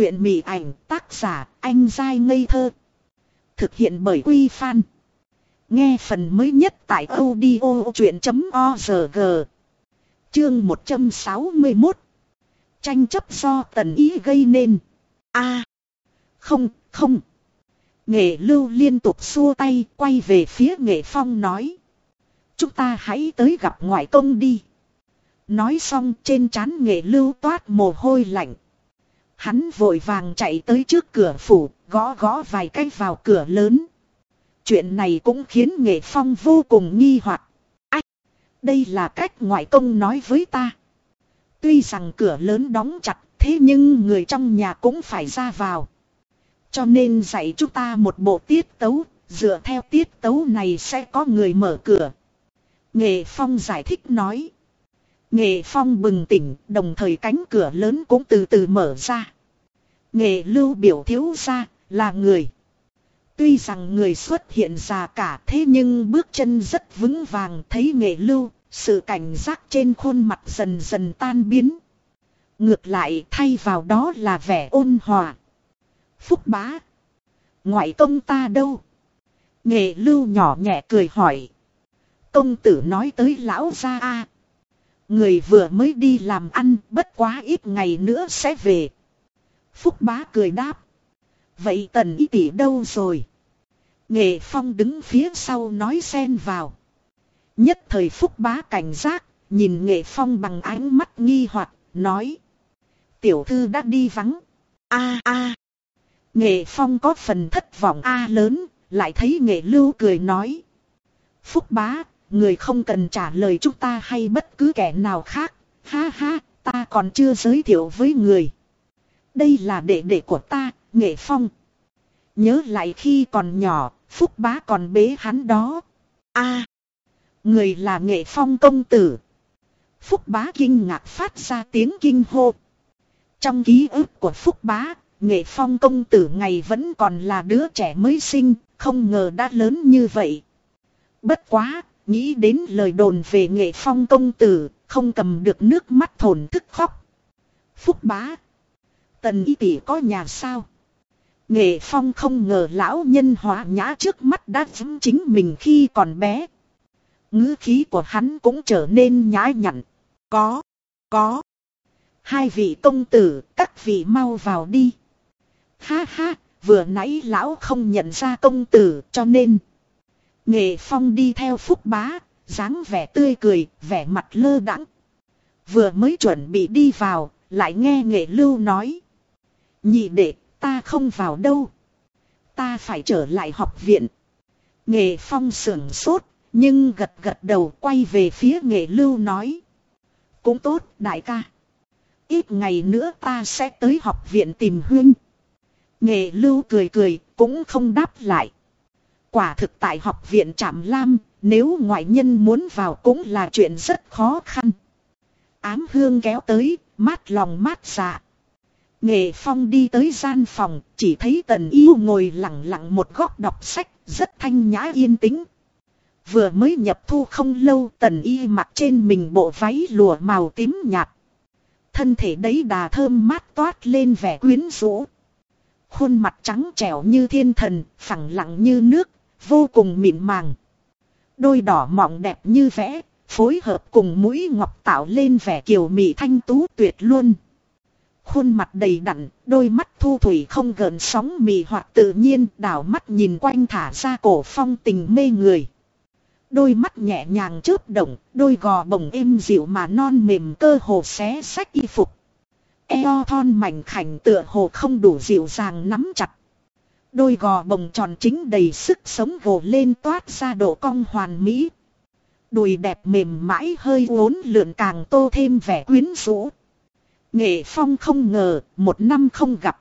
Chuyện mị ảnh tác giả anh dai ngây thơ. Thực hiện bởi Quy Phan. Nghe phần mới nhất tại audio chuyện.org. Chương 161. Tranh chấp do tần ý gây nên. a Không, không. Nghệ lưu liên tục xua tay quay về phía nghệ phong nói. Chúng ta hãy tới gặp ngoại công đi. Nói xong trên trán nghệ lưu toát mồ hôi lạnh. Hắn vội vàng chạy tới trước cửa phủ, gõ gõ vài cái vào cửa lớn. Chuyện này cũng khiến nghệ phong vô cùng nghi hoặc. Ách! Đây là cách ngoại công nói với ta. Tuy rằng cửa lớn đóng chặt, thế nhưng người trong nhà cũng phải ra vào. Cho nên dạy chúng ta một bộ tiết tấu, dựa theo tiết tấu này sẽ có người mở cửa. Nghệ Phong giải thích nói. Nghệ Phong bừng tỉnh, đồng thời cánh cửa lớn cũng từ từ mở ra. Nghệ lưu biểu thiếu ra, là người. Tuy rằng người xuất hiện già cả thế nhưng bước chân rất vững vàng thấy nghệ lưu, sự cảnh giác trên khuôn mặt dần dần tan biến. Ngược lại thay vào đó là vẻ ôn hòa. Phúc bá. Ngoại công ta đâu? Nghệ lưu nhỏ nhẹ cười hỏi. Công tử nói tới lão gia a Người vừa mới đi làm ăn bất quá ít ngày nữa sẽ về. Phúc bá cười đáp. Vậy tần y tỷ đâu rồi? Nghệ phong đứng phía sau nói xen vào. Nhất thời phúc bá cảnh giác, nhìn nghệ phong bằng ánh mắt nghi hoặc nói. Tiểu thư đã đi vắng. a a Nghệ phong có phần thất vọng a lớn, lại thấy nghệ lưu cười nói. Phúc bá, người không cần trả lời chúng ta hay bất cứ kẻ nào khác. Ha ha, ta còn chưa giới thiệu với người. Đây là đệ đệ của ta, nghệ phong. Nhớ lại khi còn nhỏ, phúc bá còn bế hắn đó. a người là nghệ phong công tử. Phúc bá kinh ngạc phát ra tiếng kinh hô. Trong ký ức của phúc bá, nghệ phong công tử ngày vẫn còn là đứa trẻ mới sinh, không ngờ đã lớn như vậy. Bất quá, nghĩ đến lời đồn về nghệ phong công tử, không cầm được nước mắt thổn thức khóc. Phúc bá. Tần y tỷ có nhà sao? Nghệ phong không ngờ lão nhân hóa nhã trước mắt đã giống chính mình khi còn bé. ngữ khí của hắn cũng trở nên nhã nhặn. Có, có. Hai vị công tử, các vị mau vào đi. Ha ha, vừa nãy lão không nhận ra công tử cho nên. Nghệ phong đi theo phúc bá, dáng vẻ tươi cười, vẻ mặt lơ đãng. Vừa mới chuẩn bị đi vào, lại nghe nghệ lưu nói. Nhị đệ, ta không vào đâu. Ta phải trở lại học viện. Nghệ phong sưởng sốt, nhưng gật gật đầu quay về phía nghệ lưu nói. Cũng tốt, đại ca. Ít ngày nữa ta sẽ tới học viện tìm huynh. Nghệ lưu cười cười, cũng không đáp lại. Quả thực tại học viện Trạm Lam, nếu ngoại nhân muốn vào cũng là chuyện rất khó khăn. Ám hương kéo tới, mát lòng mát dạ. Nghệ Phong đi tới gian phòng, chỉ thấy Tần Yêu ngồi lặng lặng một góc đọc sách, rất thanh nhã yên tĩnh. Vừa mới nhập thu không lâu Tần Y mặc trên mình bộ váy lụa màu tím nhạt. Thân thể đấy đà thơm mát toát lên vẻ quyến rũ. Khuôn mặt trắng trẻo như thiên thần, phẳng lặng như nước, vô cùng mịn màng. Đôi đỏ mọng đẹp như vẽ, phối hợp cùng mũi ngọc tạo lên vẻ kiều mị thanh tú tuyệt luôn. Khuôn mặt đầy đặn, đôi mắt thu thủy không gợn sóng mị hoặc tự nhiên đảo mắt nhìn quanh thả ra cổ phong tình mê người. Đôi mắt nhẹ nhàng chớp động, đôi gò bồng êm dịu mà non mềm cơ hồ xé sách y phục. Eo thon mảnh khảnh tựa hồ không đủ dịu dàng nắm chặt. Đôi gò bồng tròn chính đầy sức sống gồ lên toát ra độ cong hoàn mỹ. Đùi đẹp mềm mãi hơi uốn lượn càng tô thêm vẻ quyến rũ. Nghệ Phong không ngờ, một năm không gặp.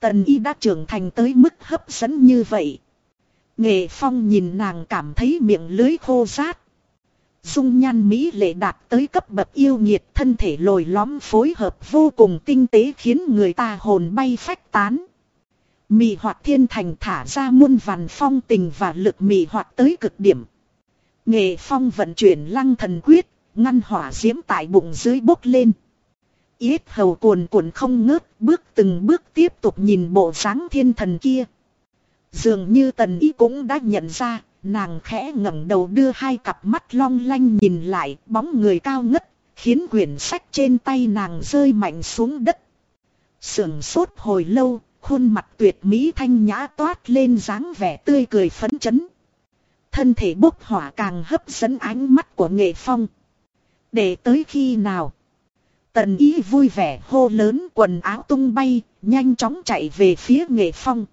Tần y đã trưởng thành tới mức hấp dẫn như vậy. Nghệ Phong nhìn nàng cảm thấy miệng lưới khô rát. Dung nhan Mỹ lệ đạt tới cấp bậc yêu nhiệt thân thể lồi lõm phối hợp vô cùng tinh tế khiến người ta hồn bay phách tán. Mị hoạt thiên thành thả ra muôn vàn phong tình và lực mị hoạt tới cực điểm. Nghệ phong vận chuyển lăng thần quyết, ngăn hỏa diễm tại bụng dưới bốc lên. Yết hầu cuồn cuộn không ngớt, bước từng bước tiếp tục nhìn bộ dáng thiên thần kia. Dường như tần ý cũng đã nhận ra, nàng khẽ ngẩng đầu đưa hai cặp mắt long lanh nhìn lại, bóng người cao ngất, khiến quyển sách trên tay nàng rơi mạnh xuống đất. Sưởng sốt hồi lâu, khuôn mặt tuyệt mỹ thanh nhã toát lên dáng vẻ tươi cười phấn chấn. Thân thể bốc hỏa càng hấp dẫn ánh mắt của nghệ phong. Để tới khi nào? Tần ý vui vẻ hô lớn quần áo tung bay, nhanh chóng chạy về phía nghệ phong.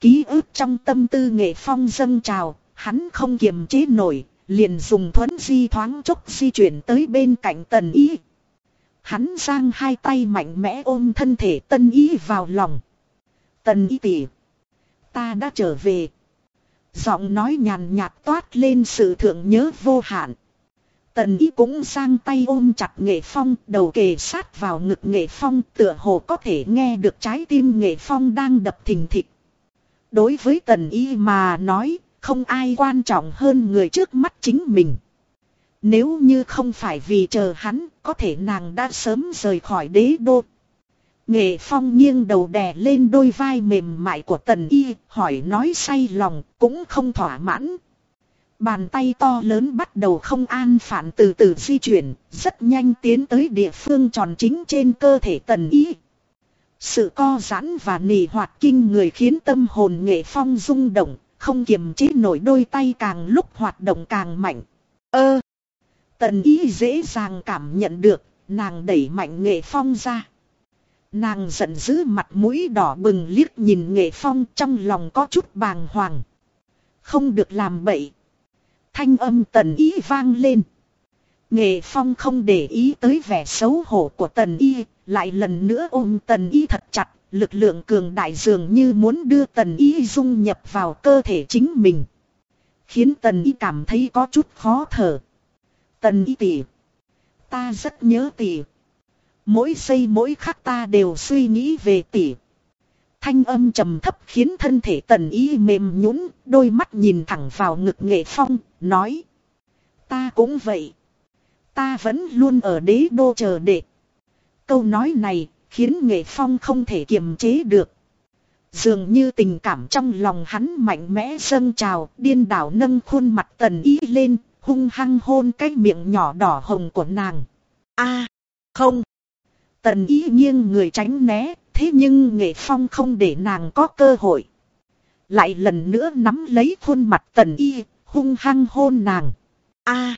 Ký ức trong tâm tư nghệ phong dâng trào, hắn không kiềm chế nổi, liền dùng thuấn di thoáng chốc di chuyển tới bên cạnh tần ý. Hắn giang hai tay mạnh mẽ ôm thân thể tân ý vào lòng. Tần Y tỉ. Ta đã trở về. Giọng nói nhàn nhạt toát lên sự thượng nhớ vô hạn. Tần Y cũng sang tay ôm chặt nghệ phong đầu kề sát vào ngực nghệ phong tựa hồ có thể nghe được trái tim nghệ phong đang đập thình thịch. Đối với tần Y mà nói không ai quan trọng hơn người trước mắt chính mình. Nếu như không phải vì chờ hắn, có thể nàng đã sớm rời khỏi đế đô. Nghệ phong nghiêng đầu đè lên đôi vai mềm mại của tần y, hỏi nói say lòng, cũng không thỏa mãn. Bàn tay to lớn bắt đầu không an phản từ từ di chuyển, rất nhanh tiến tới địa phương tròn chính trên cơ thể tần y. Sự co giãn và nỉ hoạt kinh người khiến tâm hồn nghệ phong rung động, không kiềm chế nổi đôi tay càng lúc hoạt động càng mạnh. Ơ! tần Y dễ dàng cảm nhận được, nàng đẩy mạnh nghệ phong ra. Nàng giận dữ mặt mũi đỏ bừng liếc nhìn nghệ phong trong lòng có chút bàng hoàng. Không được làm bậy. Thanh âm tần ý vang lên. Nghệ phong không để ý tới vẻ xấu hổ của tần y, lại lần nữa ôm tần y thật chặt, lực lượng cường đại dường như muốn đưa tần y dung nhập vào cơ thể chính mình. Khiến tần y cảm thấy có chút khó thở. Tần y tỉ. Ta rất nhớ tỉ. Mỗi giây mỗi khắc ta đều suy nghĩ về tỷ. Thanh âm trầm thấp khiến thân thể tần ý mềm nhũn, đôi mắt nhìn thẳng vào ngực nghệ phong, nói. Ta cũng vậy. Ta vẫn luôn ở đế đô chờ đệ. Câu nói này khiến nghệ phong không thể kiềm chế được. Dường như tình cảm trong lòng hắn mạnh mẽ dâng trào, điên đảo nâng khuôn mặt tần ý lên, hung hăng hôn cái miệng nhỏ đỏ hồng của nàng. a không. Tần ý nghiêng người tránh né, thế nhưng nghệ phong không để nàng có cơ hội. Lại lần nữa nắm lấy khuôn mặt tần y, hung hăng hôn nàng. a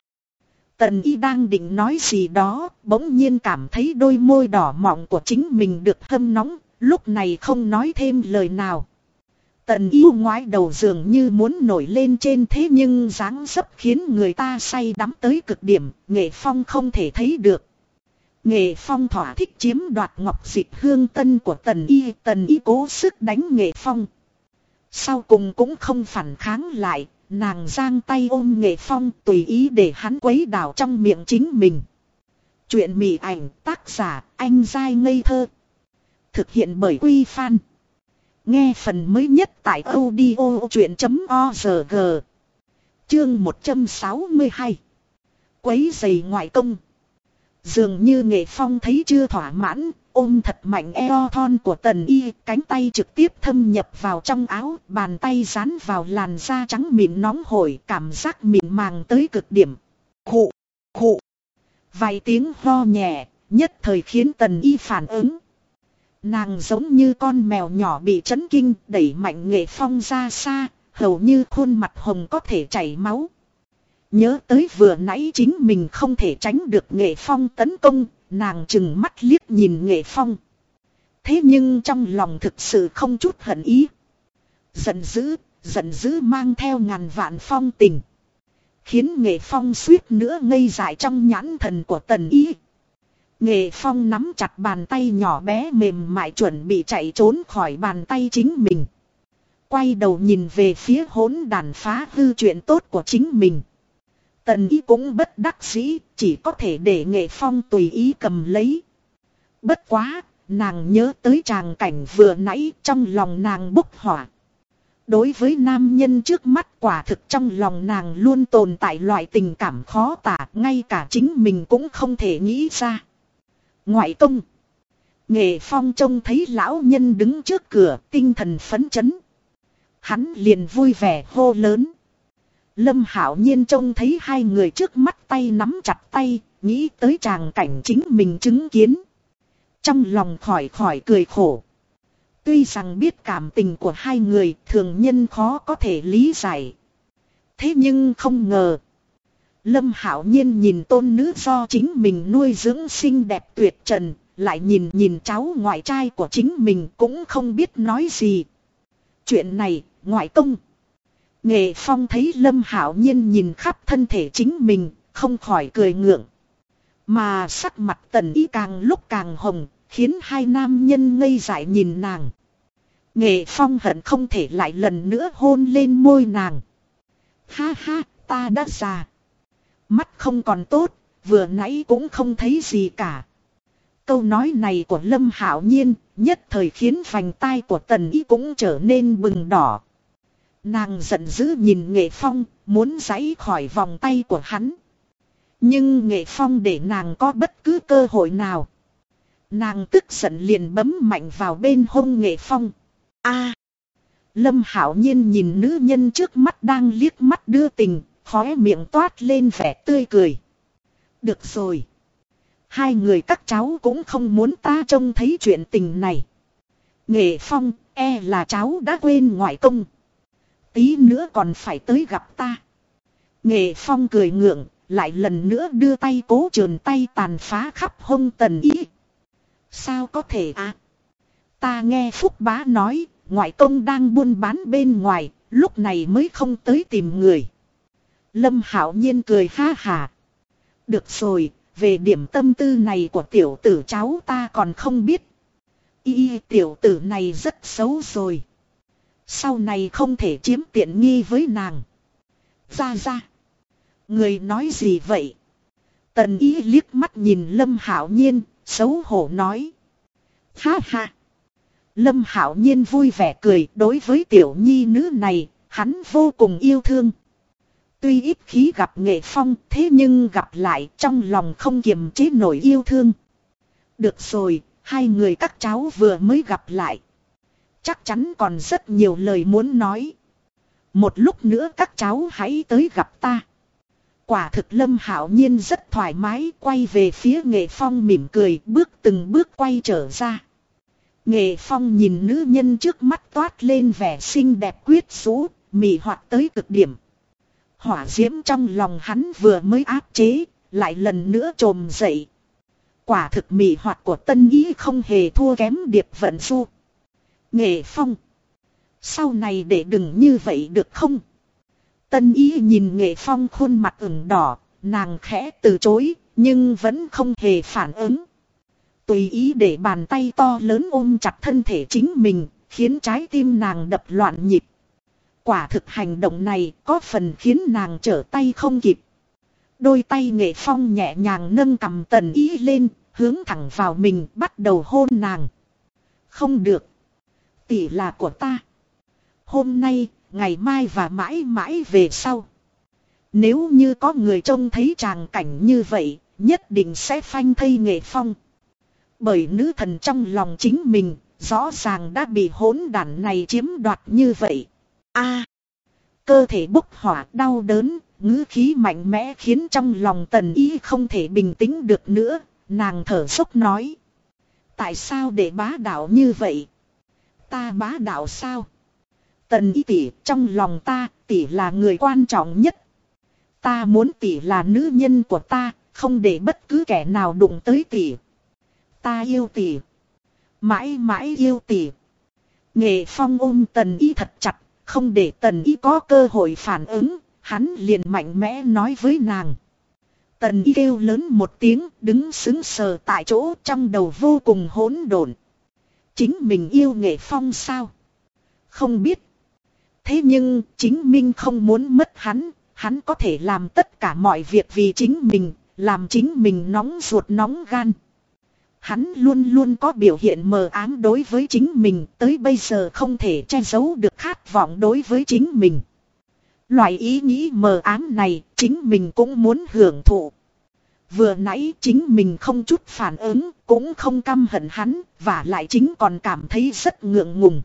Tần y đang định nói gì đó, bỗng nhiên cảm thấy đôi môi đỏ mọng của chính mình được hâm nóng, lúc này không nói thêm lời nào. Tần y ngoái đầu dường như muốn nổi lên trên thế nhưng dáng dấp khiến người ta say đắm tới cực điểm, nghệ phong không thể thấy được. Nghệ phong thỏa thích chiếm đoạt ngọc dịch hương tân của tần y, tần y cố sức đánh nghệ phong. Sau cùng cũng không phản kháng lại, Nàng giang tay ôm nghệ phong tùy ý để hắn quấy đảo trong miệng chính mình. Chuyện mị ảnh tác giả anh dai ngây thơ. Thực hiện bởi Quy Phan. Nghe phần mới nhất tại audio chuyện.org. Chương 162. Quấy giày ngoại công. Dường như nghệ phong thấy chưa thỏa mãn, ôm thật mạnh eo thon của tần y, cánh tay trực tiếp thâm nhập vào trong áo, bàn tay dán vào làn da trắng mịn nóng hổi, cảm giác mịn màng tới cực điểm. Khụ, khụ. Vài tiếng ho nhẹ, nhất thời khiến tần y phản ứng. Nàng giống như con mèo nhỏ bị chấn kinh, đẩy mạnh nghệ phong ra xa, hầu như khuôn mặt hồng có thể chảy máu. Nhớ tới vừa nãy chính mình không thể tránh được nghệ phong tấn công, nàng chừng mắt liếc nhìn nghệ phong. Thế nhưng trong lòng thực sự không chút hận ý. Giận dữ, giận dữ mang theo ngàn vạn phong tình. Khiến nghệ phong suýt nữa ngây dại trong nhãn thần của tần ý. Nghệ phong nắm chặt bàn tay nhỏ bé mềm mại chuẩn bị chạy trốn khỏi bàn tay chính mình. Quay đầu nhìn về phía hỗn đàn phá hư chuyện tốt của chính mình. Tần ý cũng bất đắc dĩ, chỉ có thể để nghệ phong tùy ý cầm lấy. Bất quá, nàng nhớ tới tràng cảnh vừa nãy trong lòng nàng bốc hỏa. Đối với nam nhân trước mắt quả thực trong lòng nàng luôn tồn tại loại tình cảm khó tả, ngay cả chính mình cũng không thể nghĩ ra. Ngoại công. Nghệ phong trông thấy lão nhân đứng trước cửa tinh thần phấn chấn. Hắn liền vui vẻ hô lớn. Lâm Hảo Nhiên trông thấy hai người trước mắt tay nắm chặt tay, nghĩ tới tràng cảnh chính mình chứng kiến. Trong lòng khỏi khỏi cười khổ. Tuy rằng biết cảm tình của hai người thường nhân khó có thể lý giải. Thế nhưng không ngờ. Lâm Hảo Nhiên nhìn tôn nữ do chính mình nuôi dưỡng xinh đẹp tuyệt trần, lại nhìn nhìn cháu ngoại trai của chính mình cũng không biết nói gì. Chuyện này, ngoại công. Nghệ Phong thấy Lâm Hảo Nhiên nhìn khắp thân thể chính mình, không khỏi cười ngượng. Mà sắc mặt tần Y càng lúc càng hồng, khiến hai nam nhân ngây dại nhìn nàng. Nghệ Phong hận không thể lại lần nữa hôn lên môi nàng. Ha ha, ta đã già. Mắt không còn tốt, vừa nãy cũng không thấy gì cả. Câu nói này của Lâm Hảo Nhiên nhất thời khiến vành tai của Tần Y cũng trở nên bừng đỏ. Nàng giận dữ nhìn Nghệ Phong, muốn giãy khỏi vòng tay của hắn. Nhưng Nghệ Phong để nàng có bất cứ cơ hội nào. Nàng tức giận liền bấm mạnh vào bên hông Nghệ Phong. A. Lâm Hảo Nhiên nhìn nữ nhân trước mắt đang liếc mắt đưa tình, khóe miệng toát lên vẻ tươi cười. Được rồi. Hai người các cháu cũng không muốn ta trông thấy chuyện tình này. Nghệ Phong, e là cháu đã quên ngoại công. Tí nữa còn phải tới gặp ta. Nghệ Phong cười ngượng, lại lần nữa đưa tay cố trườn tay tàn phá khắp hông tần ý. Sao có thể à? Ta nghe Phúc Bá nói, ngoại công đang buôn bán bên ngoài, lúc này mới không tới tìm người. Lâm Hảo Nhiên cười ha hà. Được rồi, về điểm tâm tư này của tiểu tử cháu ta còn không biết. Y tiểu tử này rất xấu rồi. Sau này không thể chiếm tiện nghi với nàng. Ra ra. Người nói gì vậy? Tần ý liếc mắt nhìn Lâm Hảo Nhiên, xấu hổ nói. Ha ha. Lâm Hảo Nhiên vui vẻ cười đối với tiểu nhi nữ này, hắn vô cùng yêu thương. Tuy ít khí gặp nghệ phong thế nhưng gặp lại trong lòng không kiềm chế nổi yêu thương. Được rồi, hai người các cháu vừa mới gặp lại. Chắc chắn còn rất nhiều lời muốn nói. Một lúc nữa các cháu hãy tới gặp ta. Quả thực Lâm Hảo Nhiên rất thoải mái quay về phía Nghệ Phong mỉm cười bước từng bước quay trở ra. Nghệ Phong nhìn nữ nhân trước mắt toát lên vẻ xinh đẹp quyết rũ, mị hoạt tới cực điểm. Hỏa diễm trong lòng hắn vừa mới áp chế, lại lần nữa trồm dậy. Quả thực mị hoạt của tân ý không hề thua kém điệp vận du. Nghệ Phong. Sau này để đừng như vậy được không? Tân ý nhìn Nghệ Phong khuôn mặt ửng đỏ, nàng khẽ từ chối, nhưng vẫn không hề phản ứng. Tùy ý để bàn tay to lớn ôm chặt thân thể chính mình, khiến trái tim nàng đập loạn nhịp. Quả thực hành động này có phần khiến nàng trở tay không kịp. Đôi tay nghệ phong nhẹ nhàng nâng cầm tần ý lên, hướng thẳng vào mình bắt đầu hôn nàng. Không được. Tỷ là của ta. Hôm nay, ngày mai và mãi mãi về sau. Nếu như có người trông thấy tràng cảnh như vậy, nhất định sẽ phanh thây nghệ phong. Bởi nữ thần trong lòng chính mình, rõ ràng đã bị hỗn đản này chiếm đoạt như vậy. a à, cơ thể bốc hỏa đau đớn, ngữ khí mạnh mẽ khiến trong lòng tần ý không thể bình tĩnh được nữa, nàng thở sốc nói. Tại sao để bá đạo như vậy? Ta bá đạo sao? Tần Y tỷ trong lòng ta, tỷ là người quan trọng nhất. Ta muốn tỷ là nữ nhân của ta, không để bất cứ kẻ nào đụng tới tỷ. Ta yêu tỷ. Mãi mãi yêu tỷ. Nghệ phong ôm tần y thật chặt, không để tần y có cơ hội phản ứng, hắn liền mạnh mẽ nói với nàng. Tần y kêu lớn một tiếng, đứng xứng sờ tại chỗ trong đầu vô cùng hỗn độn. Chính mình yêu nghệ phong sao? Không biết. Thế nhưng, chính minh không muốn mất hắn, hắn có thể làm tất cả mọi việc vì chính mình, làm chính mình nóng ruột nóng gan. Hắn luôn luôn có biểu hiện mờ ám đối với chính mình tới bây giờ không thể che giấu được khát vọng đối với chính mình. Loại ý nghĩ mờ ám này chính mình cũng muốn hưởng thụ. Vừa nãy chính mình không chút phản ứng, cũng không căm hận hắn, và lại chính còn cảm thấy rất ngượng ngùng.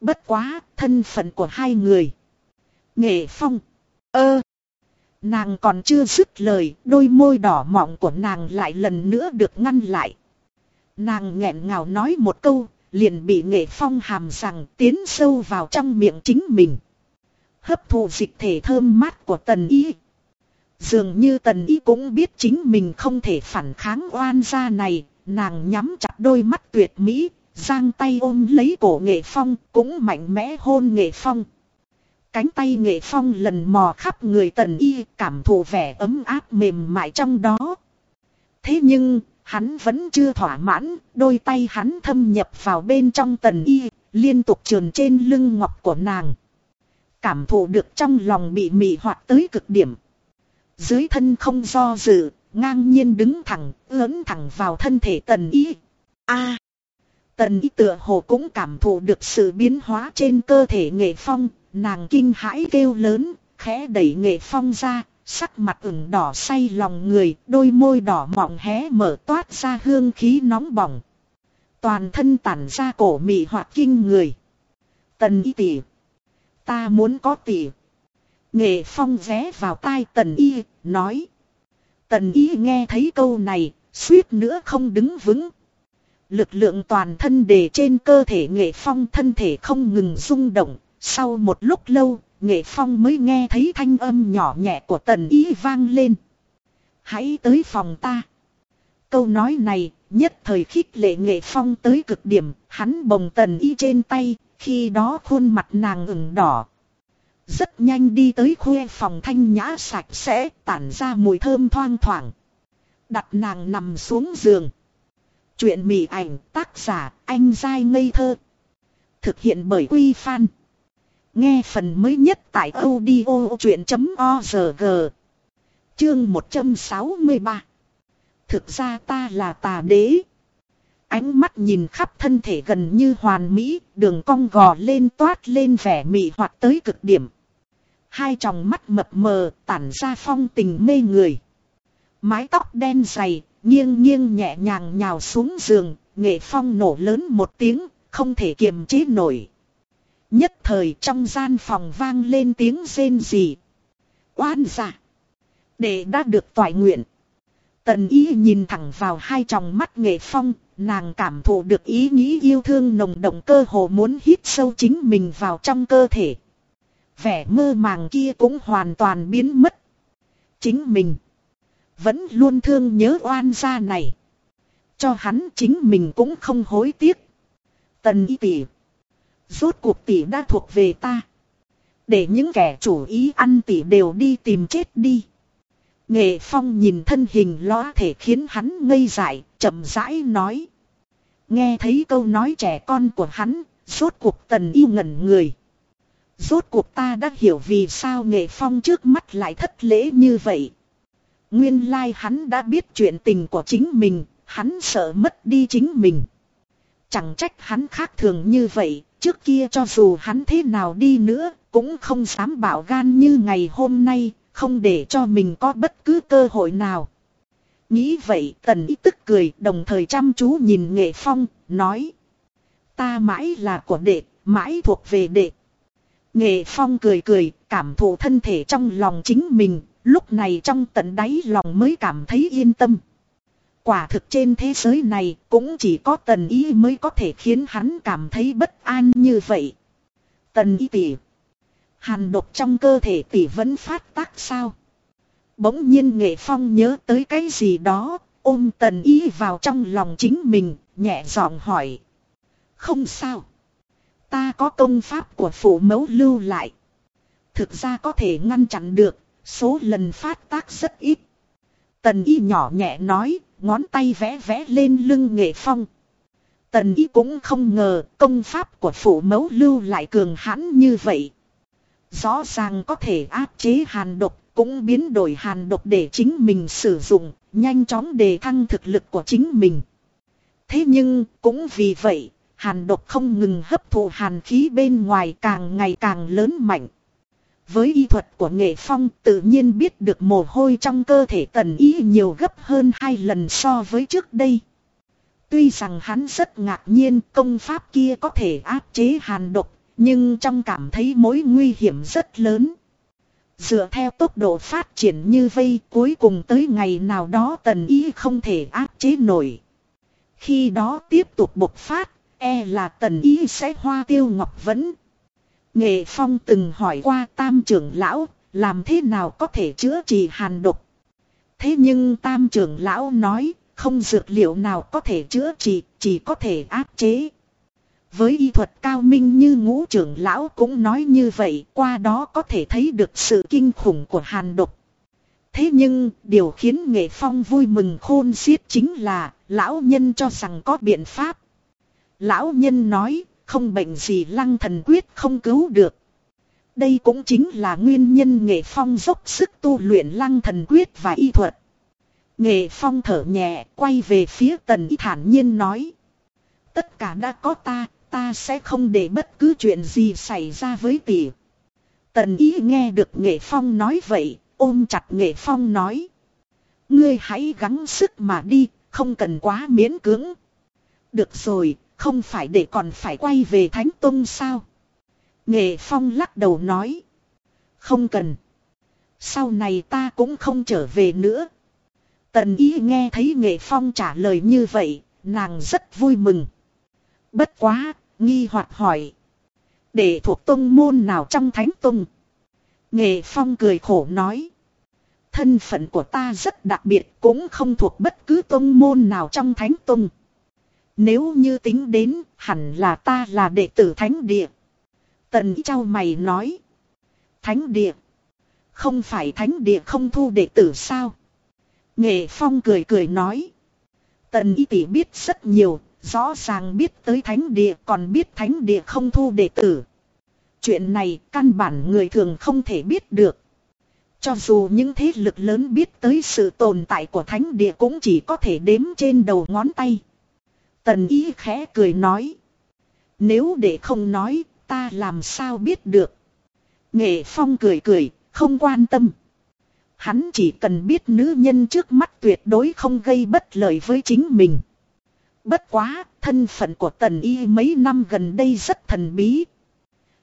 Bất quá, thân phận của hai người. Nghệ phong. Ơ. Nàng còn chưa dứt lời, đôi môi đỏ mọng của nàng lại lần nữa được ngăn lại. Nàng nghẹn ngào nói một câu, liền bị nghệ phong hàm rằng tiến sâu vào trong miệng chính mình. Hấp thụ dịch thể thơm mát của tần y. Dường như tần y cũng biết chính mình không thể phản kháng oan gia này, nàng nhắm chặt đôi mắt tuyệt mỹ, giang tay ôm lấy cổ nghệ phong, cũng mạnh mẽ hôn nghệ phong. Cánh tay nghệ phong lần mò khắp người tần y, cảm thụ vẻ ấm áp mềm mại trong đó. Thế nhưng, hắn vẫn chưa thỏa mãn, đôi tay hắn thâm nhập vào bên trong tần y, liên tục trườn trên lưng ngọc của nàng. Cảm thụ được trong lòng bị mị hoạt tới cực điểm. Dưới thân không do dự, ngang nhiên đứng thẳng, lớn thẳng vào thân thể tần y. A. tần y tựa hồ cũng cảm thụ được sự biến hóa trên cơ thể nghệ phong, nàng kinh hãi kêu lớn, khẽ đẩy nghệ phong ra, sắc mặt ửng đỏ say lòng người, đôi môi đỏ mọng hé mở toát ra hương khí nóng bỏng. Toàn thân tản ra cổ mị hoặc kinh người. Tần y tỷ. Ta muốn có tỷ. Nghệ phong vé vào tai tần y, nói. Tần y nghe thấy câu này, suýt nữa không đứng vững. Lực lượng toàn thân để trên cơ thể nghệ phong thân thể không ngừng rung động. Sau một lúc lâu, nghệ phong mới nghe thấy thanh âm nhỏ nhẹ của tần y vang lên. Hãy tới phòng ta. Câu nói này, nhất thời khích lệ nghệ phong tới cực điểm, hắn bồng tần y trên tay, khi đó khuôn mặt nàng ửng đỏ. Rất nhanh đi tới khuê phòng thanh nhã sạch sẽ, tản ra mùi thơm thoang thoảng. Đặt nàng nằm xuống giường. Chuyện mỉ ảnh tác giả anh dai ngây thơ. Thực hiện bởi Quy Phan. Nghe phần mới nhất tại audio chuyện.org. Chương 163. Thực ra ta là tà đế. Ánh mắt nhìn khắp thân thể gần như hoàn mỹ, đường cong gò lên toát lên vẻ mị hoặc tới cực điểm. Hai tròng mắt mập mờ tản ra phong tình mê người. Mái tóc đen dày, nghiêng nghiêng nhẹ nhàng nhào xuống giường, nghệ phong nổ lớn một tiếng, không thể kiềm chế nổi. Nhất thời trong gian phòng vang lên tiếng rên rỉ. Oan giả. Để đã được toại nguyện. Tần ý nhìn thẳng vào hai tròng mắt nghệ phong, nàng cảm thụ được ý nghĩ yêu thương nồng động cơ hồ muốn hít sâu chính mình vào trong cơ thể. Vẻ mơ màng kia cũng hoàn toàn biến mất. Chính mình. Vẫn luôn thương nhớ oan gia này. Cho hắn chính mình cũng không hối tiếc. Tần y tỷ. Rốt cuộc tỷ đã thuộc về ta. Để những kẻ chủ ý ăn tỷ đều đi tìm chết đi. Nghệ Phong nhìn thân hình lõa thể khiến hắn ngây dại, chậm rãi nói. Nghe thấy câu nói trẻ con của hắn, rốt cuộc tần y ngẩn người. Rốt cuộc ta đã hiểu vì sao Nghệ Phong trước mắt lại thất lễ như vậy. Nguyên lai hắn đã biết chuyện tình của chính mình, hắn sợ mất đi chính mình. Chẳng trách hắn khác thường như vậy, trước kia cho dù hắn thế nào đi nữa, cũng không dám bảo gan như ngày hôm nay, không để cho mình có bất cứ cơ hội nào. Nghĩ vậy tần ý tức cười đồng thời chăm chú nhìn nghệ phong, nói. Ta mãi là của đệ, mãi thuộc về đệ. Nghệ phong cười cười, cảm thụ thân thể trong lòng chính mình, lúc này trong tận đáy lòng mới cảm thấy yên tâm. Quả thực trên thế giới này cũng chỉ có tần ý mới có thể khiến hắn cảm thấy bất an như vậy. Tần ý tỉ. Hàn độc trong cơ thể tỷ vẫn phát tác sao? Bỗng nhiên nghệ phong nhớ tới cái gì đó, ôm tần ý vào trong lòng chính mình, nhẹ giọng hỏi. Không sao. Ta có công pháp của phụ mẫu lưu lại. Thực ra có thể ngăn chặn được, số lần phát tác rất ít. Tần y nhỏ nhẹ nói, ngón tay vẽ vẽ lên lưng nghệ phong. Tần y cũng không ngờ công pháp của phụ mẫu lưu lại cường hãn như vậy. Rõ ràng có thể áp chế hàn độc, cũng biến đổi hàn độc để chính mình sử dụng, nhanh chóng đề thăng thực lực của chính mình. Thế nhưng, cũng vì vậy, hàn độc không ngừng hấp thụ hàn khí bên ngoài càng ngày càng lớn mạnh. với y thuật của nghệ phong tự nhiên biết được mồ hôi trong cơ thể tần ý nhiều gấp hơn hai lần so với trước đây. Tuy rằng hắn rất ngạc nhiên công pháp kia có thể áp chế hàn độc, nhưng trong cảm thấy mối nguy hiểm rất lớn. Dựa theo tốc độ phát triển như vây cuối cùng tới ngày nào đó tần ý không thể áp chế nổi. Khi đó tiếp tục bộc phát, e là tần ý sẽ hoa tiêu ngọc vấn. Nghệ Phong từng hỏi qua tam trưởng lão, làm thế nào có thể chữa trị hàn độc. Thế nhưng tam trưởng lão nói, không dược liệu nào có thể chữa trị, chỉ có thể áp chế. Với y thuật cao minh như ngũ trưởng lão cũng nói như vậy, qua đó có thể thấy được sự kinh khủng của hàn độc. Thế nhưng, điều khiến nghệ phong vui mừng khôn xiết chính là, lão nhân cho rằng có biện pháp. Lão nhân nói, không bệnh gì lăng thần quyết không cứu được. Đây cũng chính là nguyên nhân nghệ phong dốc sức tu luyện lăng thần quyết và y thuật. Nghệ phong thở nhẹ, quay về phía tần y thản nhiên nói. Tất cả đã có ta, ta sẽ không để bất cứ chuyện gì xảy ra với tỷ. Tần ý nghe được nghệ phong nói vậy, ôm chặt nghệ phong nói. Ngươi hãy gắng sức mà đi, không cần quá miễn cưỡng. Được rồi, không phải để còn phải quay về Thánh Tông sao? Nghệ Phong lắc đầu nói. Không cần. Sau này ta cũng không trở về nữa. Tần ý nghe thấy Nghệ Phong trả lời như vậy, nàng rất vui mừng. Bất quá, nghi hoặc hỏi. Để thuộc tông môn nào trong Thánh Tông? Nghệ Phong cười khổ nói. Thân phận của ta rất đặc biệt cũng không thuộc bất cứ tông môn nào trong Thánh Tông. Nếu như tính đến, hẳn là ta là đệ tử thánh địa. Tần trao mày nói. Thánh địa. Không phải thánh địa không thu đệ tử sao? Nghệ Phong cười cười nói. Tần y tỷ biết rất nhiều, rõ ràng biết tới thánh địa còn biết thánh địa không thu đệ tử. Chuyện này căn bản người thường không thể biết được. Cho dù những thế lực lớn biết tới sự tồn tại của thánh địa cũng chỉ có thể đếm trên đầu ngón tay. Tần ý khẽ cười nói. Nếu để không nói, ta làm sao biết được. Nghệ Phong cười cười, không quan tâm. Hắn chỉ cần biết nữ nhân trước mắt tuyệt đối không gây bất lợi với chính mình. Bất quá, thân phận của tần y mấy năm gần đây rất thần bí.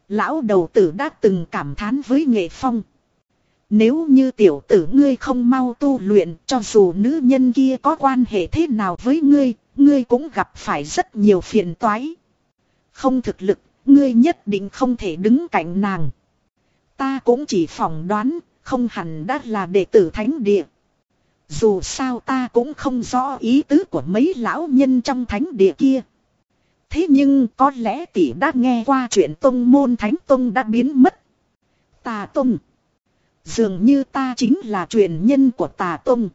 Lão đầu tử đã từng cảm thán với nghệ phong. Nếu như tiểu tử ngươi không mau tu luyện cho dù nữ nhân kia có quan hệ thế nào với ngươi, ngươi cũng gặp phải rất nhiều phiền toái. Không thực lực, ngươi nhất định không thể đứng cạnh nàng. Ta cũng chỉ phỏng đoán, không hẳn đã là đệ tử thánh địa. Dù sao ta cũng không rõ ý tứ của mấy lão nhân trong thánh địa kia. Thế nhưng có lẽ tỷ đã nghe qua chuyện tông môn thánh tông đã biến mất. Tà tông. Dường như ta chính là truyền nhân của tà tông.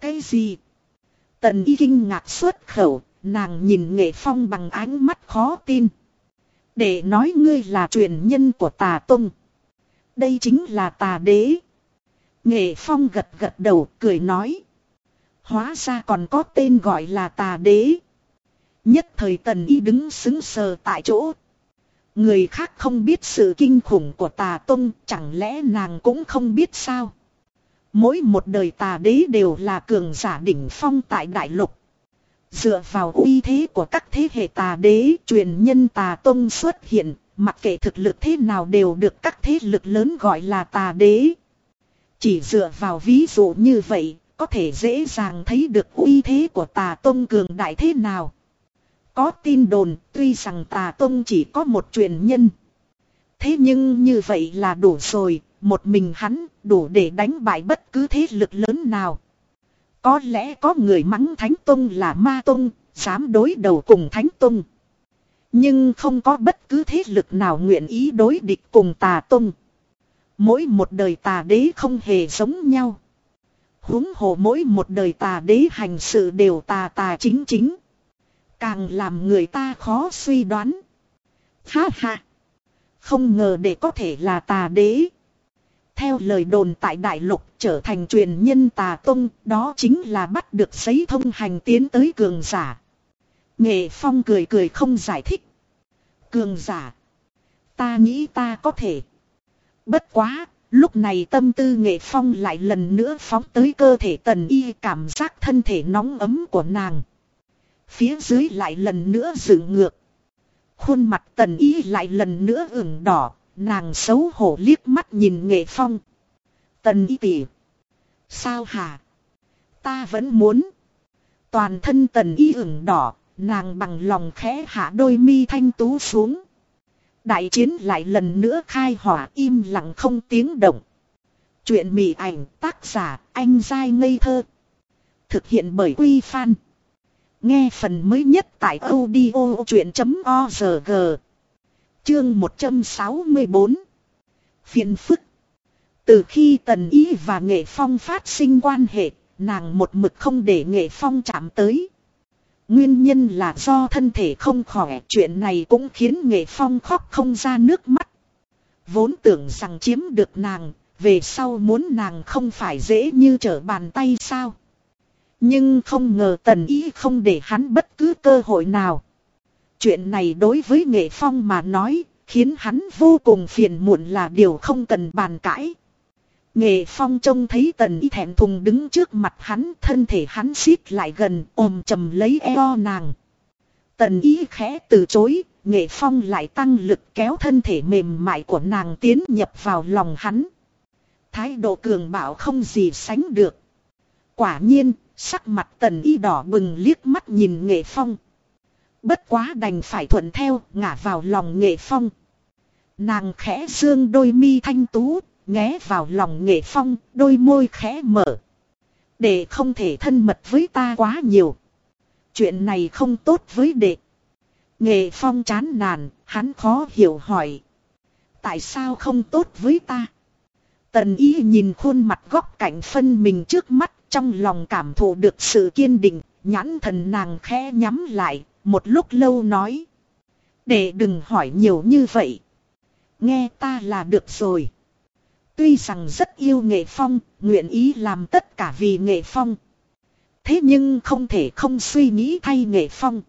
Cái gì? Tần y kinh ngạc xuất khẩu, nàng nhìn nghệ phong bằng ánh mắt khó tin. Để nói ngươi là truyền nhân của tà tông. Đây chính là tà đế. Nghệ phong gật gật đầu cười nói. Hóa ra còn có tên gọi là tà đế. Nhất thời tần y đứng xứng sờ tại chỗ. Người khác không biết sự kinh khủng của tà tông chẳng lẽ nàng cũng không biết sao. Mỗi một đời tà đế đều là cường giả đỉnh phong tại đại lục. Dựa vào uy thế của các thế hệ tà đế truyền nhân tà tông xuất hiện, mặc kệ thực lực thế nào đều được các thế lực lớn gọi là tà đế. Chỉ dựa vào ví dụ như vậy, có thể dễ dàng thấy được uy thế của tà tông cường đại thế nào. Có tin đồn, tuy rằng tà tông chỉ có một truyền nhân. Thế nhưng như vậy là đủ rồi, một mình hắn đủ để đánh bại bất cứ thế lực lớn nào. Có lẽ có người mắng Thánh Tông là ma Tông, dám đối đầu cùng Thánh Tông. Nhưng không có bất cứ thế lực nào nguyện ý đối địch cùng tà Tông. Mỗi một đời tà đế không hề giống nhau. huống hồ mỗi một đời tà đế hành sự đều tà tà chính chính. Càng làm người ta khó suy đoán. Ha ha. Không ngờ để có thể là tà đế. Theo lời đồn tại đại lục trở thành truyền nhân tà tông, đó chính là bắt được giấy thông hành tiến tới cường giả. Nghệ Phong cười cười không giải thích. Cường giả. Ta nghĩ ta có thể. Bất quá, lúc này tâm tư nghệ phong lại lần nữa phóng tới cơ thể tần y cảm giác thân thể nóng ấm của nàng. Phía dưới lại lần nữa dựng ngược. Khuôn mặt tần y lại lần nữa ửng đỏ, nàng xấu hổ liếc mắt nhìn nghệ phong. Tần y tỉ. Sao hả? Ta vẫn muốn. Toàn thân tần y ửng đỏ, nàng bằng lòng khẽ hạ đôi mi thanh tú xuống. Đại chiến lại lần nữa khai hỏa im lặng không tiếng động. Chuyện mị ảnh tác giả anh dai ngây thơ. Thực hiện bởi Quy Phan. Nghe phần mới nhất tại audio chuyện.org. Chương 164. Phiền phức. Từ khi Tần Ý và Nghệ Phong phát sinh quan hệ, nàng một mực không để Nghệ Phong chạm tới. Nguyên nhân là do thân thể không khỏe, chuyện này cũng khiến Nghệ Phong khóc không ra nước mắt. Vốn tưởng rằng chiếm được nàng, về sau muốn nàng không phải dễ như trở bàn tay sao. Nhưng không ngờ tần ý không để hắn bất cứ cơ hội nào. Chuyện này đối với nghệ phong mà nói, khiến hắn vô cùng phiền muộn là điều không cần bàn cãi. Nghệ phong trông thấy tần y thẹn thùng đứng trước mặt hắn, thân thể hắn xít lại gần, ôm chầm lấy eo nàng. Tần y khẽ từ chối, nghệ phong lại tăng lực kéo thân thể mềm mại của nàng tiến nhập vào lòng hắn. Thái độ cường bạo không gì sánh được. Quả nhiên, sắc mặt tần y đỏ bừng liếc mắt nhìn nghệ phong. Bất quá đành phải thuận theo, ngả vào lòng nghệ phong. Nàng khẽ dương đôi mi thanh tú, nghé vào lòng nghệ phong, đôi môi khẽ mở. Để không thể thân mật với ta quá nhiều. Chuyện này không tốt với đệ. Nghệ phong chán nản, hắn khó hiểu hỏi. Tại sao không tốt với ta? Tần y nhìn khuôn mặt góc cạnh phân mình trước mắt trong lòng cảm thụ được sự kiên định, nhãn thần nàng khẽ nhắm lại, một lúc lâu nói. Để đừng hỏi nhiều như vậy. Nghe ta là được rồi. Tuy rằng rất yêu nghệ phong, nguyện ý làm tất cả vì nghệ phong. Thế nhưng không thể không suy nghĩ thay nghệ phong.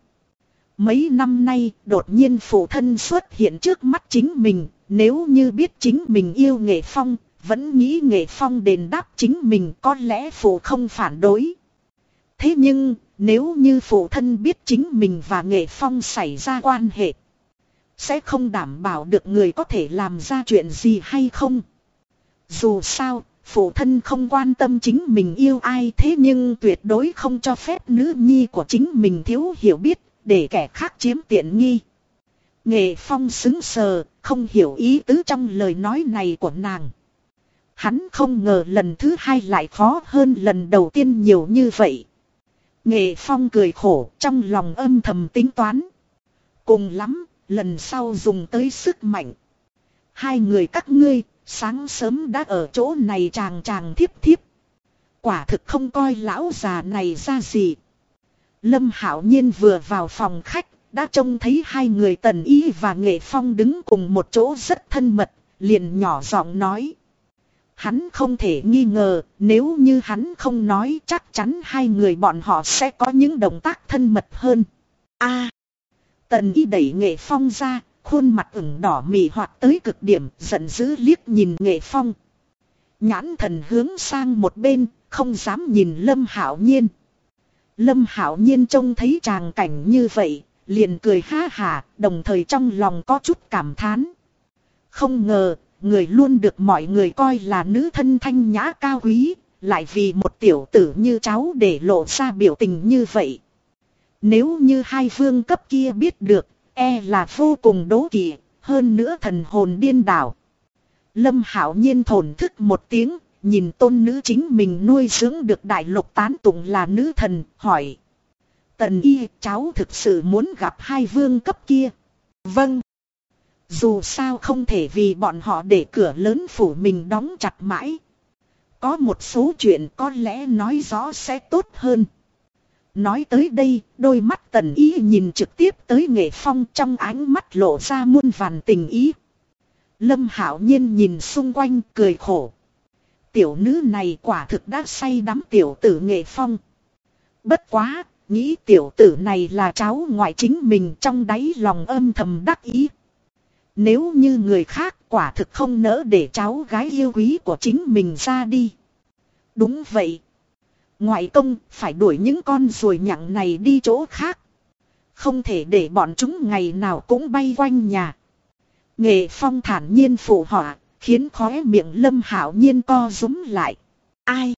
Mấy năm nay đột nhiên phụ thân xuất hiện trước mắt chính mình, nếu như biết chính mình yêu nghệ phong, vẫn nghĩ nghệ phong đền đáp chính mình có lẽ phụ không phản đối. Thế nhưng, nếu như phụ thân biết chính mình và nghệ phong xảy ra quan hệ, sẽ không đảm bảo được người có thể làm ra chuyện gì hay không. Dù sao, phụ thân không quan tâm chính mình yêu ai thế nhưng tuyệt đối không cho phép nữ nhi của chính mình thiếu hiểu biết, để kẻ khác chiếm tiện nghi. Nghệ phong xứng sờ, không hiểu ý tứ trong lời nói này của nàng. Hắn không ngờ lần thứ hai lại khó hơn lần đầu tiên nhiều như vậy. Nghệ Phong cười khổ trong lòng âm thầm tính toán. Cùng lắm, lần sau dùng tới sức mạnh. Hai người các ngươi, sáng sớm đã ở chỗ này chàng chàng thiếp thiếp. Quả thực không coi lão già này ra gì. Lâm Hảo Nhiên vừa vào phòng khách, đã trông thấy hai người Tần Y và Nghệ Phong đứng cùng một chỗ rất thân mật, liền nhỏ giọng nói. Hắn không thể nghi ngờ, nếu như hắn không nói chắc chắn hai người bọn họ sẽ có những động tác thân mật hơn. A. À, tần y đẩy nghệ phong ra, khuôn mặt ửng đỏ mì hoạt tới cực điểm, giận dữ liếc nhìn nghệ phong. Nhãn thần hướng sang một bên, không dám nhìn Lâm Hảo Nhiên. Lâm Hảo Nhiên trông thấy tràng cảnh như vậy, liền cười ha hà, đồng thời trong lòng có chút cảm thán. Không ngờ, người luôn được mọi người coi là nữ thân thanh nhã cao quý, lại vì một tiểu tử như cháu để lộ ra biểu tình như vậy. Nếu như hai vương cấp kia biết được, e là vô cùng đố kỵ, hơn nữa thần hồn điên đảo. Lâm Hảo Nhiên thổn thức một tiếng, nhìn tôn nữ chính mình nuôi dưỡng được đại lục tán tụng là nữ thần, hỏi. Tần y cháu thực sự muốn gặp hai vương cấp kia. Vâng. Dù sao không thể vì bọn họ để cửa lớn phủ mình đóng chặt mãi. Có một số chuyện có lẽ nói rõ sẽ tốt hơn. Nói tới đây, đôi mắt tần ý nhìn trực tiếp tới nghệ phong trong ánh mắt lộ ra muôn vàn tình ý. Lâm hảo nhiên nhìn xung quanh cười khổ. Tiểu nữ này quả thực đã say đắm tiểu tử nghệ phong. Bất quá, nghĩ tiểu tử này là cháu ngoại chính mình trong đáy lòng âm thầm đắc ý. Nếu như người khác quả thực không nỡ để cháu gái yêu quý của chính mình ra đi. Đúng vậy. Ngoại công phải đuổi những con ruồi nhặng này đi chỗ khác. Không thể để bọn chúng ngày nào cũng bay quanh nhà. Nghệ phong thản nhiên phụ họa, khiến khóe miệng lâm hảo nhiên co rúm lại. Ai?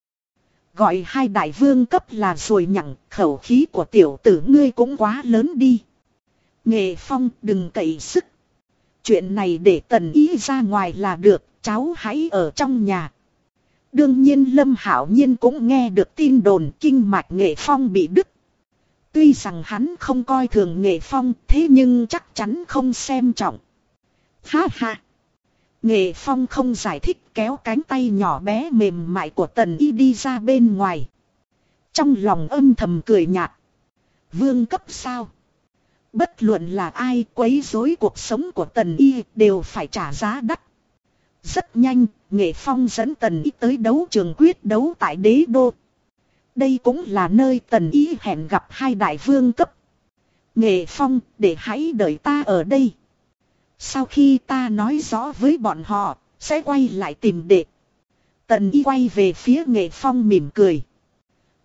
Gọi hai đại vương cấp là ruồi nhặng, khẩu khí của tiểu tử ngươi cũng quá lớn đi. Nghệ phong đừng cậy sức. Chuyện này để tần ý ra ngoài là được, cháu hãy ở trong nhà. Đương nhiên Lâm Hảo Nhiên cũng nghe được tin đồn kinh mạch nghệ phong bị đứt. Tuy rằng hắn không coi thường nghệ phong thế nhưng chắc chắn không xem trọng. Ha ha! Nghệ phong không giải thích kéo cánh tay nhỏ bé mềm mại của tần y đi ra bên ngoài. Trong lòng âm thầm cười nhạt. Vương cấp sao? Bất luận là ai quấy rối cuộc sống của tần y đều phải trả giá đắt. Rất nhanh, Nghệ Phong dẫn tần y tới đấu trường quyết đấu tại đế đô. Đây cũng là nơi tần y hẹn gặp hai đại vương cấp. Nghệ Phong, để hãy đợi ta ở đây. Sau khi ta nói rõ với bọn họ, sẽ quay lại tìm đệ. Tần y quay về phía Nghệ Phong mỉm cười.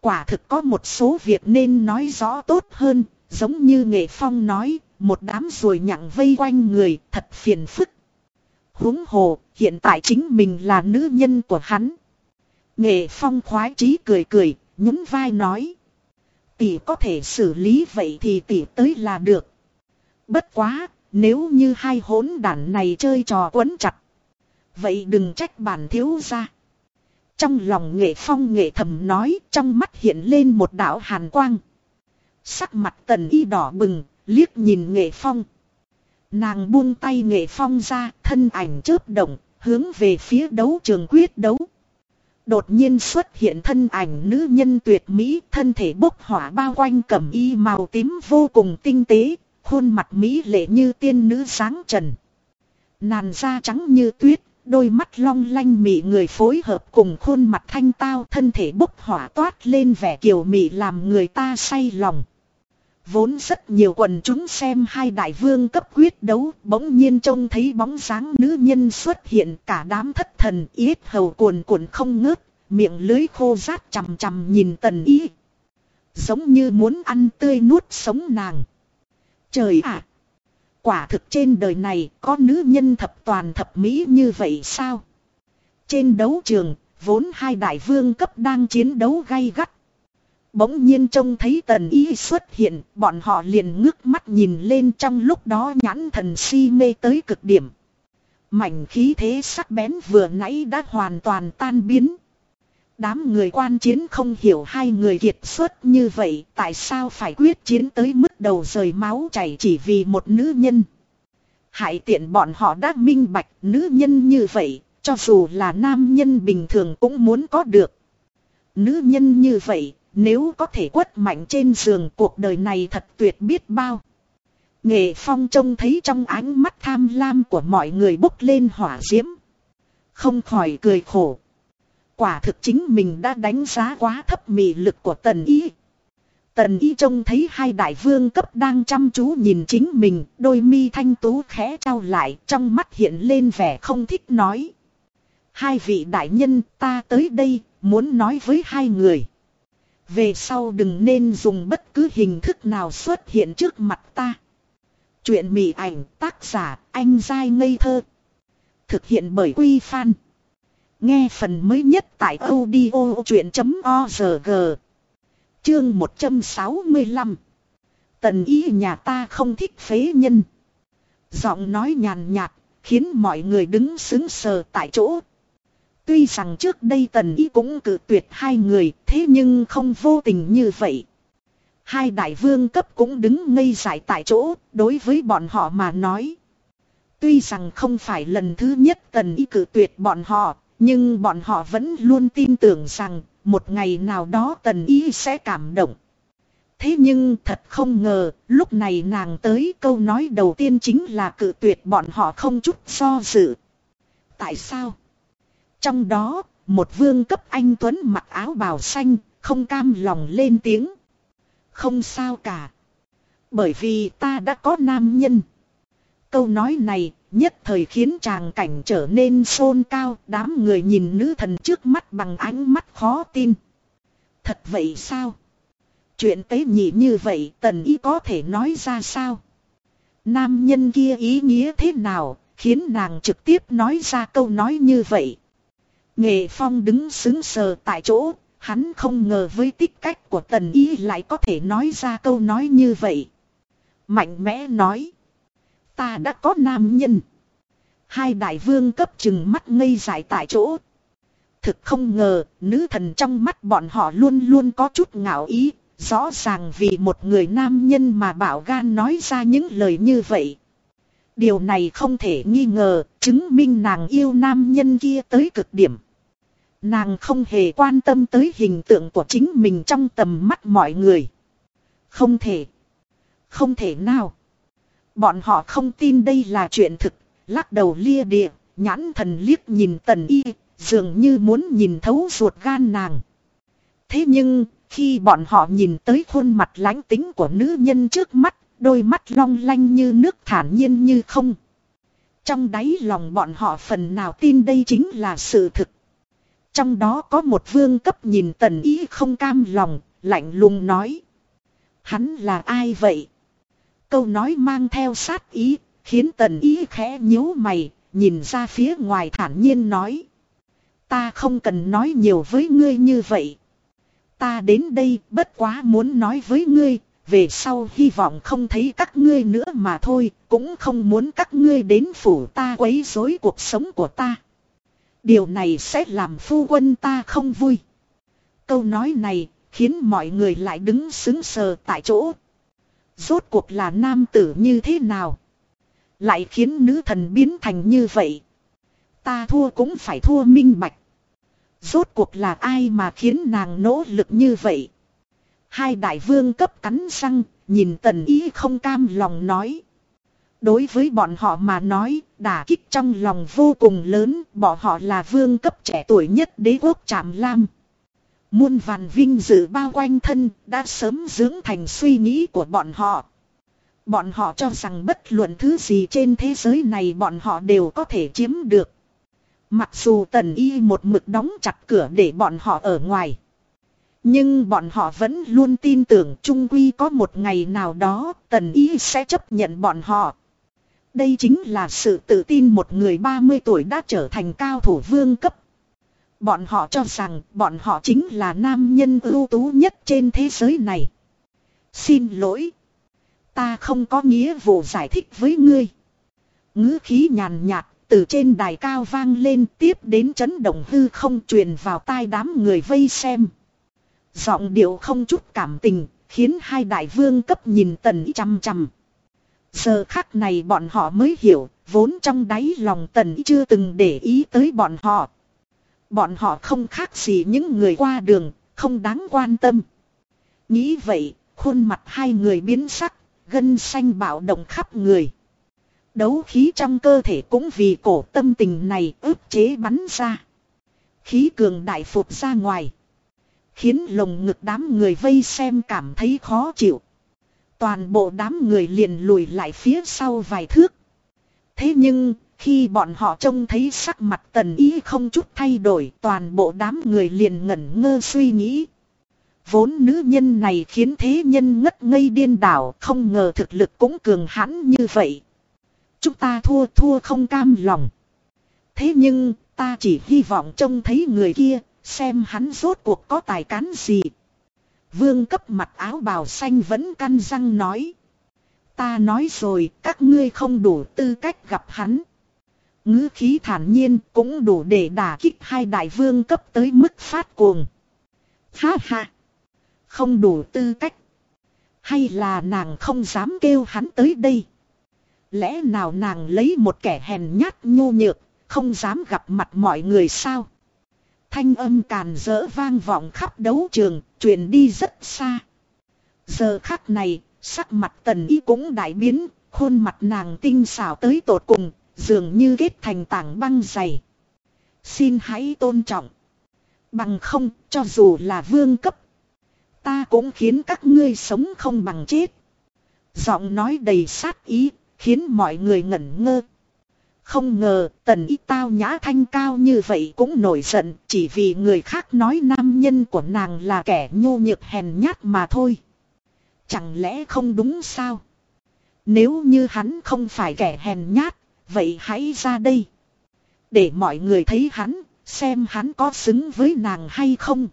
Quả thực có một số việc nên nói rõ tốt hơn, giống như Nghệ Phong nói, một đám ruồi nhặng vây quanh người, thật phiền phức. huống hồ, hiện tại chính mình là nữ nhân của hắn. Nghệ Phong khoái trí cười cười, nhún vai nói. Tỷ có thể xử lý vậy thì tỷ tới là được. Bất quá, nếu như hai hỗn đản này chơi trò quấn chặt. Vậy đừng trách bản thiếu ra. Trong lòng nghệ phong nghệ thầm nói trong mắt hiện lên một đạo hàn quang. Sắc mặt tần y đỏ bừng, liếc nhìn nghệ phong. Nàng buông tay nghệ phong ra, thân ảnh chớp động, hướng về phía đấu trường quyết đấu. Đột nhiên xuất hiện thân ảnh nữ nhân tuyệt mỹ, thân thể bốc hỏa bao quanh cẩm y màu tím vô cùng tinh tế, khuôn mặt mỹ lệ như tiên nữ sáng trần. Nàn da trắng như tuyết, đôi mắt long lanh mị người phối hợp cùng khuôn mặt thanh tao thân thể bốc hỏa toát lên vẻ kiều mị làm người ta say lòng. Vốn rất nhiều quần chúng xem hai đại vương cấp quyết đấu bỗng nhiên trông thấy bóng dáng nữ nhân xuất hiện cả đám thất thần yết hầu cuồn cuộn không ngớt, miệng lưới khô rát chằm chằm nhìn tần ý. Giống như muốn ăn tươi nuốt sống nàng. Trời ạ! Quả thực trên đời này có nữ nhân thập toàn thập mỹ như vậy sao? Trên đấu trường, vốn hai đại vương cấp đang chiến đấu gay gắt. Bỗng nhiên trông thấy tần y xuất hiện, bọn họ liền ngước mắt nhìn lên trong lúc đó nhãn thần si mê tới cực điểm. Mảnh khí thế sắc bén vừa nãy đã hoàn toàn tan biến. Đám người quan chiến không hiểu hai người kiệt xuất như vậy tại sao phải quyết chiến tới mức đầu rời máu chảy chỉ vì một nữ nhân. Hại tiện bọn họ đã minh bạch nữ nhân như vậy, cho dù là nam nhân bình thường cũng muốn có được. Nữ nhân như vậy, nếu có thể quất mạnh trên giường cuộc đời này thật tuyệt biết bao. Nghệ phong trông thấy trong ánh mắt tham lam của mọi người bốc lên hỏa diễm. Không khỏi cười khổ. Quả thực chính mình đã đánh giá quá thấp mị lực của tần y. Tần y trông thấy hai đại vương cấp đang chăm chú nhìn chính mình, đôi mi thanh tú khẽ trao lại, trong mắt hiện lên vẻ không thích nói. Hai vị đại nhân ta tới đây, muốn nói với hai người. Về sau đừng nên dùng bất cứ hình thức nào xuất hiện trước mặt ta. Chuyện mị ảnh tác giả anh dai ngây thơ. Thực hiện bởi Quy Phan. Nghe phần mới nhất tại audio chuyện.org Chương 165 Tần ý nhà ta không thích phế nhân. Giọng nói nhàn nhạt, khiến mọi người đứng xứng sờ tại chỗ. Tuy rằng trước đây tần ý cũng cử tuyệt hai người, thế nhưng không vô tình như vậy. Hai đại vương cấp cũng đứng ngây dại tại chỗ, đối với bọn họ mà nói. Tuy rằng không phải lần thứ nhất tần ý cử tuyệt bọn họ, nhưng bọn họ vẫn luôn tin tưởng rằng một ngày nào đó tần ý sẽ cảm động. Thế nhưng thật không ngờ, lúc này nàng tới câu nói đầu tiên chính là cự tuyệt bọn họ không chút do dự. Tại sao? Trong đó, một vương cấp anh Tuấn mặc áo bào xanh, không cam lòng lên tiếng. Không sao cả. Bởi vì ta đã có nam nhân. Câu nói này, Nhất thời khiến chàng cảnh trở nên xôn cao, đám người nhìn nữ thần trước mắt bằng ánh mắt khó tin. Thật vậy sao? Chuyện tế nhị như vậy tần ý có thể nói ra sao? Nam nhân kia ý nghĩa thế nào, khiến nàng trực tiếp nói ra câu nói như vậy. Nghệ Phong đứng xứng sờ tại chỗ, hắn không ngờ với tích cách của tần ý lại có thể nói ra câu nói như vậy. Mạnh mẽ nói. Ta đã có nam nhân. Hai đại vương cấp chừng mắt ngây dại tại chỗ. Thực không ngờ, nữ thần trong mắt bọn họ luôn luôn có chút ngạo ý. Rõ ràng vì một người nam nhân mà bảo gan nói ra những lời như vậy. Điều này không thể nghi ngờ, chứng minh nàng yêu nam nhân kia tới cực điểm. Nàng không hề quan tâm tới hình tượng của chính mình trong tầm mắt mọi người. Không thể. Không thể nào. Bọn họ không tin đây là chuyện thực, lắc đầu lia địa, nhãn thần liếc nhìn tần y, dường như muốn nhìn thấu ruột gan nàng. Thế nhưng, khi bọn họ nhìn tới khuôn mặt lánh tính của nữ nhân trước mắt, đôi mắt long lanh như nước thản nhiên như không. Trong đáy lòng bọn họ phần nào tin đây chính là sự thực. Trong đó có một vương cấp nhìn tần ý không cam lòng, lạnh lùng nói. Hắn là ai vậy? Câu nói mang theo sát ý, khiến tần ý khẽ nhíu mày, nhìn ra phía ngoài thản nhiên nói. Ta không cần nói nhiều với ngươi như vậy. Ta đến đây bất quá muốn nói với ngươi, về sau hy vọng không thấy các ngươi nữa mà thôi, cũng không muốn các ngươi đến phủ ta quấy rối cuộc sống của ta. Điều này sẽ làm phu quân ta không vui. Câu nói này khiến mọi người lại đứng xứng sờ tại chỗ. Rốt cuộc là nam tử như thế nào? Lại khiến nữ thần biến thành như vậy. Ta thua cũng phải thua minh bạch. Rốt cuộc là ai mà khiến nàng nỗ lực như vậy? Hai đại vương cấp cắn răng, nhìn tần ý không cam lòng nói. Đối với bọn họ mà nói, đả kích trong lòng vô cùng lớn, bọn họ là vương cấp trẻ tuổi nhất đế quốc Trạm Lam. Muôn vàn vinh dự bao quanh thân, đã sớm dưỡng thành suy nghĩ của bọn họ. Bọn họ cho rằng bất luận thứ gì trên thế giới này bọn họ đều có thể chiếm được. Mặc dù tần y một mực đóng chặt cửa để bọn họ ở ngoài. Nhưng bọn họ vẫn luôn tin tưởng trung quy có một ngày nào đó tần y sẽ chấp nhận bọn họ. Đây chính là sự tự tin một người 30 tuổi đã trở thành cao thủ vương cấp. Bọn họ cho rằng bọn họ chính là nam nhân ưu tú nhất trên thế giới này. Xin lỗi. Ta không có nghĩa vụ giải thích với ngươi. ngữ khí nhàn nhạt từ trên đài cao vang lên tiếp đến chấn động hư không truyền vào tai đám người vây xem. Giọng điệu không chút cảm tình, khiến hai đại vương cấp nhìn tần chăm chăm. Giờ khắc này bọn họ mới hiểu, vốn trong đáy lòng tần chưa từng để ý tới bọn họ. Bọn họ không khác gì những người qua đường, không đáng quan tâm. Nghĩ vậy, khuôn mặt hai người biến sắc, gân xanh bạo động khắp người. Đấu khí trong cơ thể cũng vì cổ tâm tình này ức chế bắn ra. Khí cường đại phục ra ngoài. Khiến lồng ngực đám người vây xem cảm thấy khó chịu. Toàn bộ đám người liền lùi lại phía sau vài thước. Thế nhưng, khi bọn họ trông thấy sắc mặt tần ý không chút thay đổi, toàn bộ đám người liền ngẩn ngơ suy nghĩ. Vốn nữ nhân này khiến thế nhân ngất ngây điên đảo, không ngờ thực lực cũng cường hãn như vậy. Chúng ta thua thua không cam lòng. Thế nhưng, ta chỉ hy vọng trông thấy người kia, xem hắn rốt cuộc có tài cán gì. Vương cấp mặt áo bào xanh vẫn căn răng nói. Ta nói rồi, các ngươi không đủ tư cách gặp hắn. ngữ khí thản nhiên cũng đủ để đả kích hai đại vương cấp tới mức phát cuồng. Ha ha! Không đủ tư cách. Hay là nàng không dám kêu hắn tới đây. Lẽ nào nàng lấy một kẻ hèn nhát nhô nhược, không dám gặp mặt mọi người sao? Thanh âm càn dỡ vang vọng khắp đấu trường, truyền đi rất xa. Giờ khắc này, sắc mặt tần y cũng đại biến, khuôn mặt nàng tinh xảo tới tột cùng, dường như kết thành tảng băng dày. Xin hãy tôn trọng. Bằng không, cho dù là vương cấp. Ta cũng khiến các ngươi sống không bằng chết. Giọng nói đầy sát ý, khiến mọi người ngẩn ngơ. Không ngờ tần y tao nhã thanh cao như vậy cũng nổi giận chỉ vì người khác nói nam nhân của nàng là kẻ nhô nhược hèn nhát mà thôi. Chẳng lẽ không đúng sao? Nếu như hắn không phải kẻ hèn nhát, vậy hãy ra đây. Để mọi người thấy hắn, xem hắn có xứng với nàng hay không.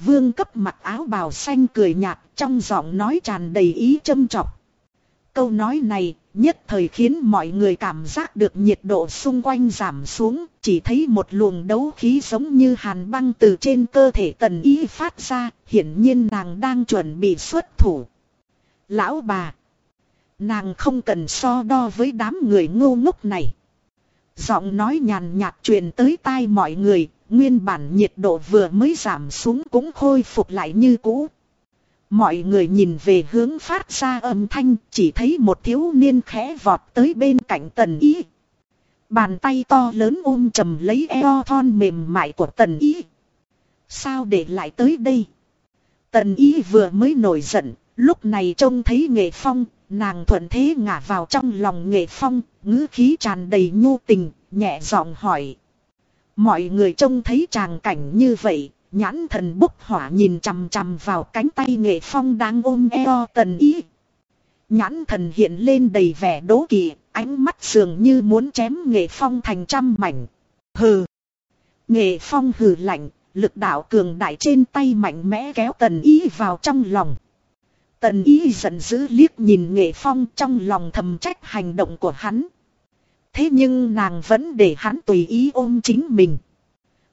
Vương cấp mặc áo bào xanh cười nhạt trong giọng nói tràn đầy ý châm chọc. Câu nói này nhất thời khiến mọi người cảm giác được nhiệt độ xung quanh giảm xuống, chỉ thấy một luồng đấu khí giống như hàn băng từ trên cơ thể tần ý phát ra, hiển nhiên nàng đang chuẩn bị xuất thủ. Lão bà, nàng không cần so đo với đám người ngu ngốc này. Giọng nói nhàn nhạt truyền tới tai mọi người, nguyên bản nhiệt độ vừa mới giảm xuống cũng khôi phục lại như cũ. Mọi người nhìn về hướng phát ra âm thanh chỉ thấy một thiếu niên khẽ vọt tới bên cạnh tần ý. Bàn tay to lớn ôm chầm lấy eo thon mềm mại của tần ý. Sao để lại tới đây? Tần ý vừa mới nổi giận, lúc này trông thấy nghệ phong, nàng thuận thế ngả vào trong lòng nghệ phong, ngữ khí tràn đầy nhu tình, nhẹ giọng hỏi. Mọi người trông thấy tràng cảnh như vậy, nhãn thần bốc hỏa nhìn chằm chằm vào cánh tay nghệ phong đang ôm eo tần ý. Nhãn thần hiện lên đầy vẻ đố kỵ, ánh mắt dường như muốn chém nghệ phong thành trăm mảnh. Hừ. Nghệ phong hừ lạnh, lực đạo cường đại trên tay mạnh mẽ kéo tần ý vào trong lòng. Tần ý giận dữ liếc nhìn nghệ phong trong lòng thầm trách hành động của hắn. Thế nhưng nàng vẫn để hắn tùy ý ôm chính mình.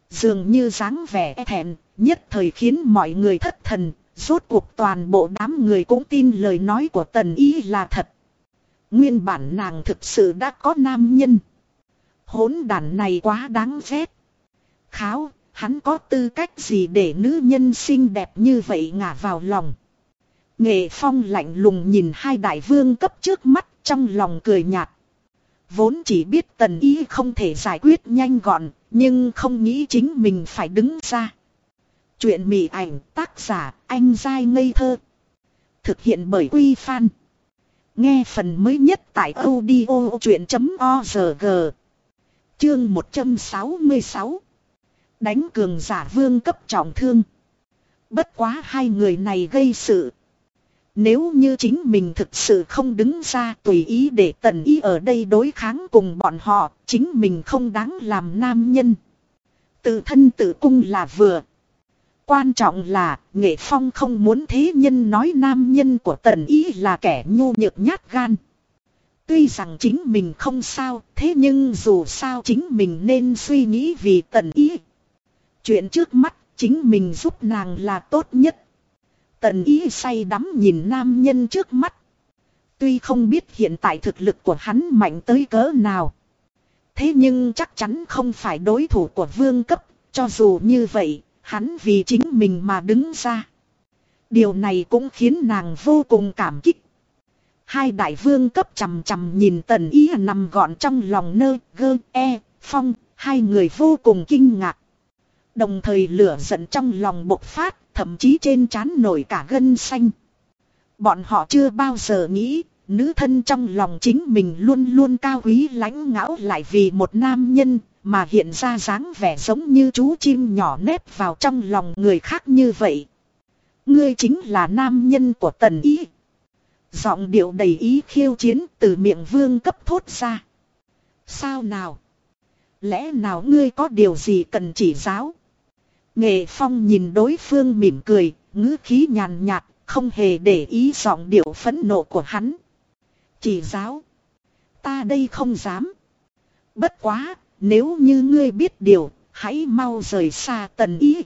Dường như dáng vẻ e thẹn, nhất thời khiến mọi người thất thần, rốt cuộc toàn bộ đám người cũng tin lời nói của tần ý là thật. Nguyên bản nàng thực sự đã có nam nhân. Hốn đàn này quá đáng ghét. Kháo, hắn có tư cách gì để nữ nhân xinh đẹp như vậy ngả vào lòng. Nghệ phong lạnh lùng nhìn hai đại vương cấp trước mắt trong lòng cười nhạt. Vốn chỉ biết tần ý không thể giải quyết nhanh gọn, nhưng không nghĩ chính mình phải đứng ra. Chuyện mị ảnh tác giả anh dai ngây thơ. Thực hiện bởi Quy Phan. Nghe phần mới nhất tại audio chuyện.org. Chương 166. Đánh cường giả vương cấp trọng thương. Bất quá hai người này gây sự. Nếu như chính mình thực sự không đứng ra tùy ý để tần ý ở đây đối kháng cùng bọn họ, chính mình không đáng làm nam nhân. Tự thân tự cung là vừa. Quan trọng là, nghệ phong không muốn thế nhân nói nam nhân của tần ý là kẻ nhu nhược nhát gan. Tuy rằng chính mình không sao, thế nhưng dù sao chính mình nên suy nghĩ vì tần ý. Chuyện trước mắt, chính mình giúp nàng là tốt nhất. Tần ý say đắm nhìn nam nhân trước mắt. Tuy không biết hiện tại thực lực của hắn mạnh tới cỡ nào. Thế nhưng chắc chắn không phải đối thủ của vương cấp, cho dù như vậy, hắn vì chính mình mà đứng ra. Điều này cũng khiến nàng vô cùng cảm kích. Hai đại vương cấp chầm chầm nhìn tần ý nằm gọn trong lòng nơ, gơ, e, phong, hai người vô cùng kinh ngạc. Đồng thời lửa giận trong lòng bộc phát, thậm chí trên trán nổi cả gân xanh. Bọn họ chưa bao giờ nghĩ, nữ thân trong lòng chính mình luôn luôn cao quý lãnh ngạo lại vì một nam nhân, mà hiện ra dáng vẻ giống như chú chim nhỏ nếp vào trong lòng người khác như vậy. Ngươi chính là nam nhân của tần ý. Giọng điệu đầy ý khiêu chiến từ miệng vương cấp thốt ra. Sao nào? Lẽ nào ngươi có điều gì cần chỉ giáo? Nghệ Phong nhìn đối phương mỉm cười, ngữ khí nhàn nhạt, không hề để ý giọng điệu phẫn nộ của hắn. Chỉ giáo. Ta đây không dám. Bất quá, nếu như ngươi biết điều, hãy mau rời xa tần ý.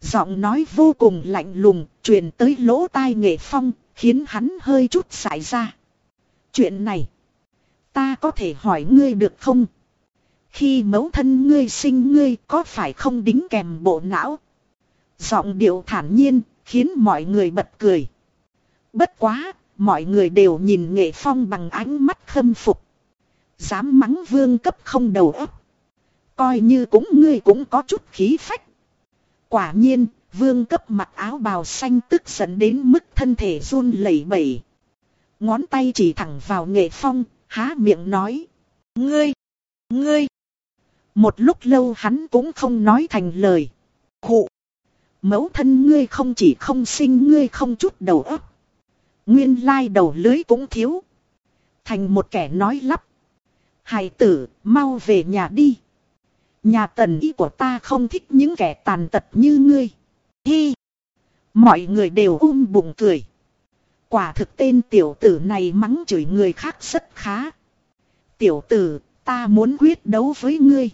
Giọng nói vô cùng lạnh lùng, truyền tới lỗ tai nghệ phong, khiến hắn hơi chút xảy ra. Chuyện này, ta có thể hỏi ngươi được không? Khi mẫu thân ngươi sinh ngươi có phải không đính kèm bộ não? Giọng điệu thản nhiên, khiến mọi người bật cười. Bất quá, mọi người đều nhìn nghệ phong bằng ánh mắt khâm phục. Dám mắng vương cấp không đầu óc. Coi như cũng ngươi cũng có chút khí phách. Quả nhiên, vương cấp mặc áo bào xanh tức giận đến mức thân thể run lẩy bẩy. Ngón tay chỉ thẳng vào nghệ phong, há miệng nói. Ngươi! Ngươi! Một lúc lâu hắn cũng không nói thành lời. Khụ! Mẫu thân ngươi không chỉ không sinh ngươi không chút đầu óc. Nguyên lai đầu lưới cũng thiếu. Thành một kẻ nói lắp. Hải tử, mau về nhà đi. Nhà tần y của ta không thích những kẻ tàn tật như ngươi. Hi! Mọi người đều um bụng cười. Quả thực tên tiểu tử này mắng chửi người khác rất khá. Tiểu tử, ta muốn quyết đấu với ngươi.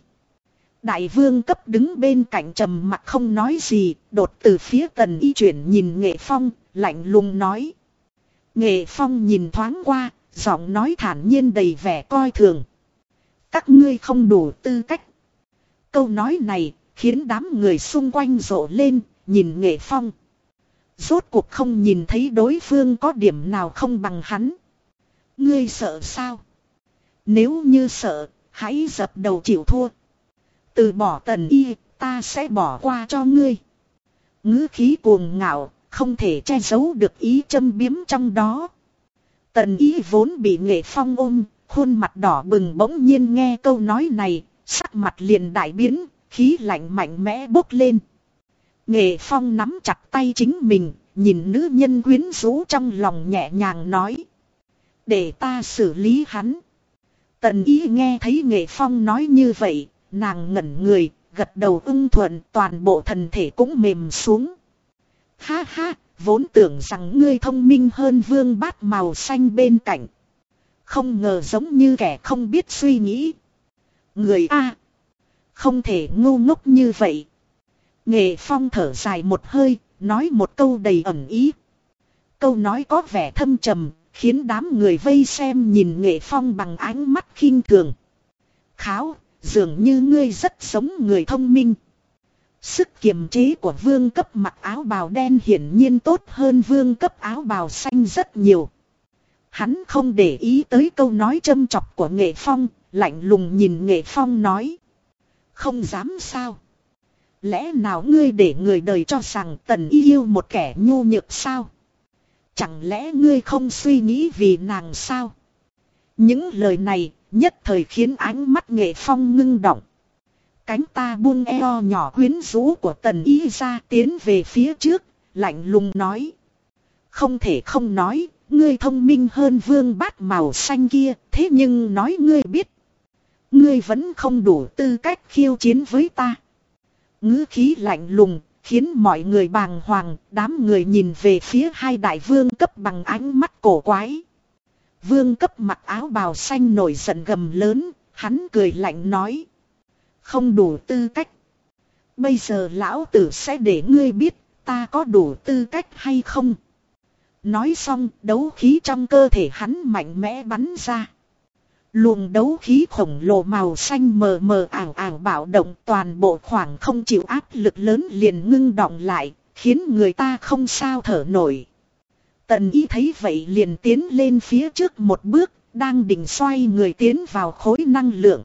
Đại vương cấp đứng bên cạnh trầm mặt không nói gì, đột từ phía tần y chuyển nhìn nghệ phong, lạnh lùng nói. Nghệ phong nhìn thoáng qua, giọng nói thản nhiên đầy vẻ coi thường. Các ngươi không đủ tư cách. Câu nói này khiến đám người xung quanh rộ lên, nhìn nghệ phong. Rốt cuộc không nhìn thấy đối phương có điểm nào không bằng hắn. Ngươi sợ sao? Nếu như sợ, hãy dập đầu chịu thua. Từ bỏ tần y, ta sẽ bỏ qua cho ngươi. ngữ khí cuồng ngạo, không thể che giấu được ý châm biếm trong đó. Tần y vốn bị nghệ phong ôm, khuôn mặt đỏ bừng bỗng nhiên nghe câu nói này, sắc mặt liền đại biến, khí lạnh mạnh mẽ bốc lên. Nghệ phong nắm chặt tay chính mình, nhìn nữ nhân quyến rũ trong lòng nhẹ nhàng nói. Để ta xử lý hắn. Tần ý nghe thấy nghệ phong nói như vậy, nàng ngẩn người, gật đầu ưng thuận toàn bộ thân thể cũng mềm xuống. Ha ha, vốn tưởng rằng ngươi thông minh hơn vương bát màu xanh bên cạnh. Không ngờ giống như kẻ không biết suy nghĩ. Người A. Không thể ngu ngốc như vậy. Nghệ phong thở dài một hơi, nói một câu đầy ẩn ý. Câu nói có vẻ thâm trầm, khiến đám người vây xem nhìn nghệ phong bằng ánh mắt khinh thường. Kháo, dường như ngươi rất sống người thông minh. Sức kiềm chế của vương cấp mặc áo bào đen hiển nhiên tốt hơn vương cấp áo bào xanh rất nhiều. Hắn không để ý tới câu nói châm chọc của nghệ phong, lạnh lùng nhìn nghệ phong nói. Không dám sao. Lẽ nào ngươi để người đời cho rằng tần yêu một kẻ nhu nhược sao? Chẳng lẽ ngươi không suy nghĩ vì nàng sao? Những lời này nhất thời khiến ánh mắt nghệ phong ngưng động. Cánh ta buông eo nhỏ quyến rũ của tần y ra tiến về phía trước, lạnh lùng nói. Không thể không nói, ngươi thông minh hơn vương bát màu xanh kia, thế nhưng nói ngươi biết. Ngươi vẫn không đủ tư cách khiêu chiến với ta ngữ khí lạnh lùng, khiến mọi người bàng hoàng, đám người nhìn về phía hai đại vương cấp bằng ánh mắt cổ quái. Vương cấp mặc áo bào xanh nổi giận gầm lớn, hắn cười lạnh nói. Không đủ tư cách. Bây giờ lão tử sẽ để ngươi biết ta có đủ tư cách hay không. Nói xong đấu khí trong cơ thể hắn mạnh mẽ bắn ra. Luồng đấu khí khổng lồ màu xanh mờ mờ ảo ảo bạo động toàn bộ khoảng không chịu áp lực lớn liền ngưng động lại, khiến người ta không sao thở nổi. Tần y thấy vậy liền tiến lên phía trước một bước, đang định xoay người tiến vào khối năng lượng.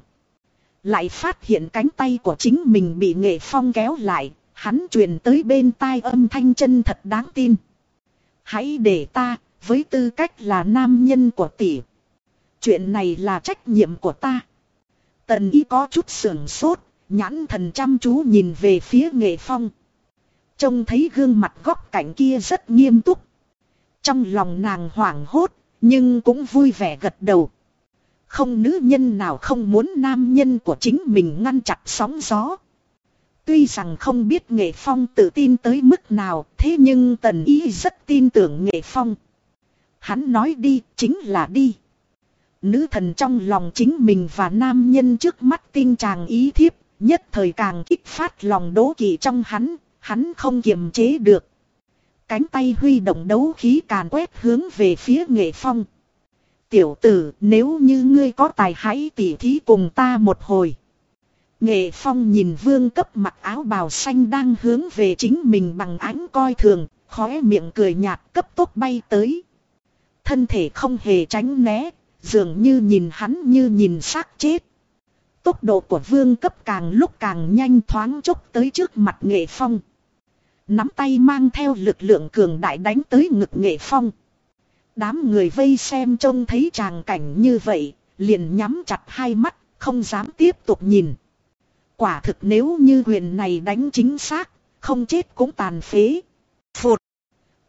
Lại phát hiện cánh tay của chính mình bị nghệ phong kéo lại, hắn truyền tới bên tai âm thanh chân thật đáng tin. Hãy để ta, với tư cách là nam nhân của tỷ Chuyện này là trách nhiệm của ta. Tần y có chút sưởng sốt, nhãn thần chăm chú nhìn về phía nghệ phong. Trông thấy gương mặt góc cạnh kia rất nghiêm túc. Trong lòng nàng hoảng hốt, nhưng cũng vui vẻ gật đầu. Không nữ nhân nào không muốn nam nhân của chính mình ngăn chặt sóng gió. Tuy rằng không biết nghệ phong tự tin tới mức nào, thế nhưng tần y rất tin tưởng nghệ phong. Hắn nói đi, chính là đi. Nữ thần trong lòng chính mình và nam nhân trước mắt tin chàng ý thiếp, nhất thời càng kích phát lòng đố kỵ trong hắn, hắn không kiềm chế được. Cánh tay huy động đấu khí càn quét hướng về phía nghệ phong. Tiểu tử, nếu như ngươi có tài hãy tỉ thí cùng ta một hồi. Nghệ phong nhìn vương cấp mặc áo bào xanh đang hướng về chính mình bằng ánh coi thường, khóe miệng cười nhạt cấp tốc bay tới. Thân thể không hề tránh né, Dường như nhìn hắn như nhìn xác chết. Tốc độ của vương cấp càng lúc càng nhanh thoáng chốc tới trước mặt nghệ phong. Nắm tay mang theo lực lượng cường đại đánh tới ngực nghệ phong. Đám người vây xem trông thấy tràng cảnh như vậy, liền nhắm chặt hai mắt, không dám tiếp tục nhìn. Quả thực nếu như quyền này đánh chính xác, không chết cũng tàn phế. Phụt.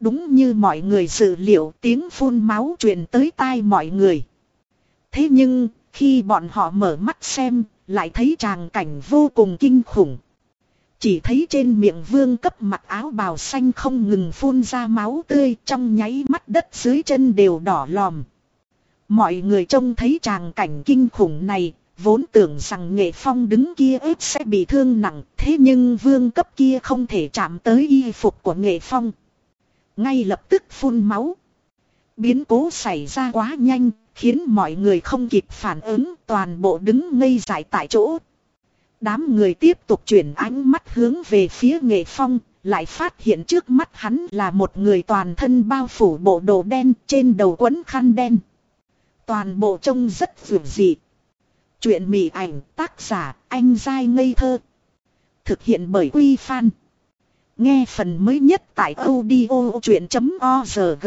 Đúng như mọi người dự liệu tiếng phun máu truyền tới tai mọi người. Thế nhưng, khi bọn họ mở mắt xem, lại thấy tràng cảnh vô cùng kinh khủng. Chỉ thấy trên miệng vương cấp mặc áo bào xanh không ngừng phun ra máu tươi trong nháy mắt đất dưới chân đều đỏ lòm. Mọi người trông thấy tràng cảnh kinh khủng này, vốn tưởng rằng nghệ phong đứng kia ếp sẽ bị thương nặng, thế nhưng vương cấp kia không thể chạm tới y phục của nghệ phong. Ngay lập tức phun máu. Biến cố xảy ra quá nhanh, khiến mọi người không kịp phản ứng, toàn bộ đứng ngây dại tại chỗ. Đám người tiếp tục chuyển ánh mắt hướng về phía nghệ phong, lại phát hiện trước mắt hắn là một người toàn thân bao phủ bộ đồ đen trên đầu quấn khăn đen. Toàn bộ trông rất vượt dị. Chuyện mị ảnh tác giả anh dai ngây thơ. Thực hiện bởi Quy Phan. Nghe phần mới nhất tại audio chuyện.org.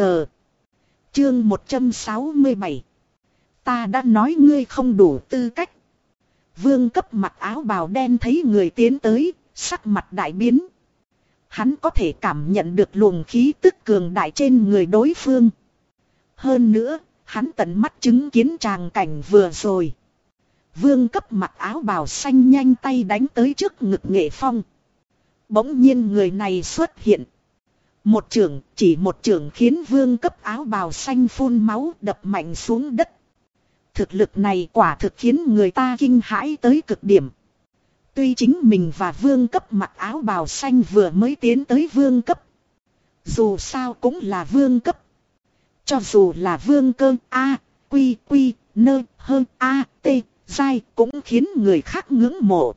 Chương 167. Ta đã nói ngươi không đủ tư cách. Vương cấp mặc áo bào đen thấy người tiến tới, sắc mặt đại biến. Hắn có thể cảm nhận được luồng khí tức cường đại trên người đối phương. Hơn nữa, hắn tận mắt chứng kiến tràng cảnh vừa rồi. Vương cấp mặc áo bào xanh nhanh tay đánh tới trước ngực nghệ phong. Bỗng nhiên người này xuất hiện. Một trưởng, chỉ một trưởng khiến vương cấp áo bào xanh phun máu đập mạnh xuống đất. Thực lực này quả thực khiến người ta kinh hãi tới cực điểm. Tuy chính mình và vương cấp mặc áo bào xanh vừa mới tiến tới vương cấp. Dù sao cũng là vương cấp. Cho dù là vương cơ A, quy quy, nơ, hơn A, T, dai cũng khiến người khác ngưỡng mộ.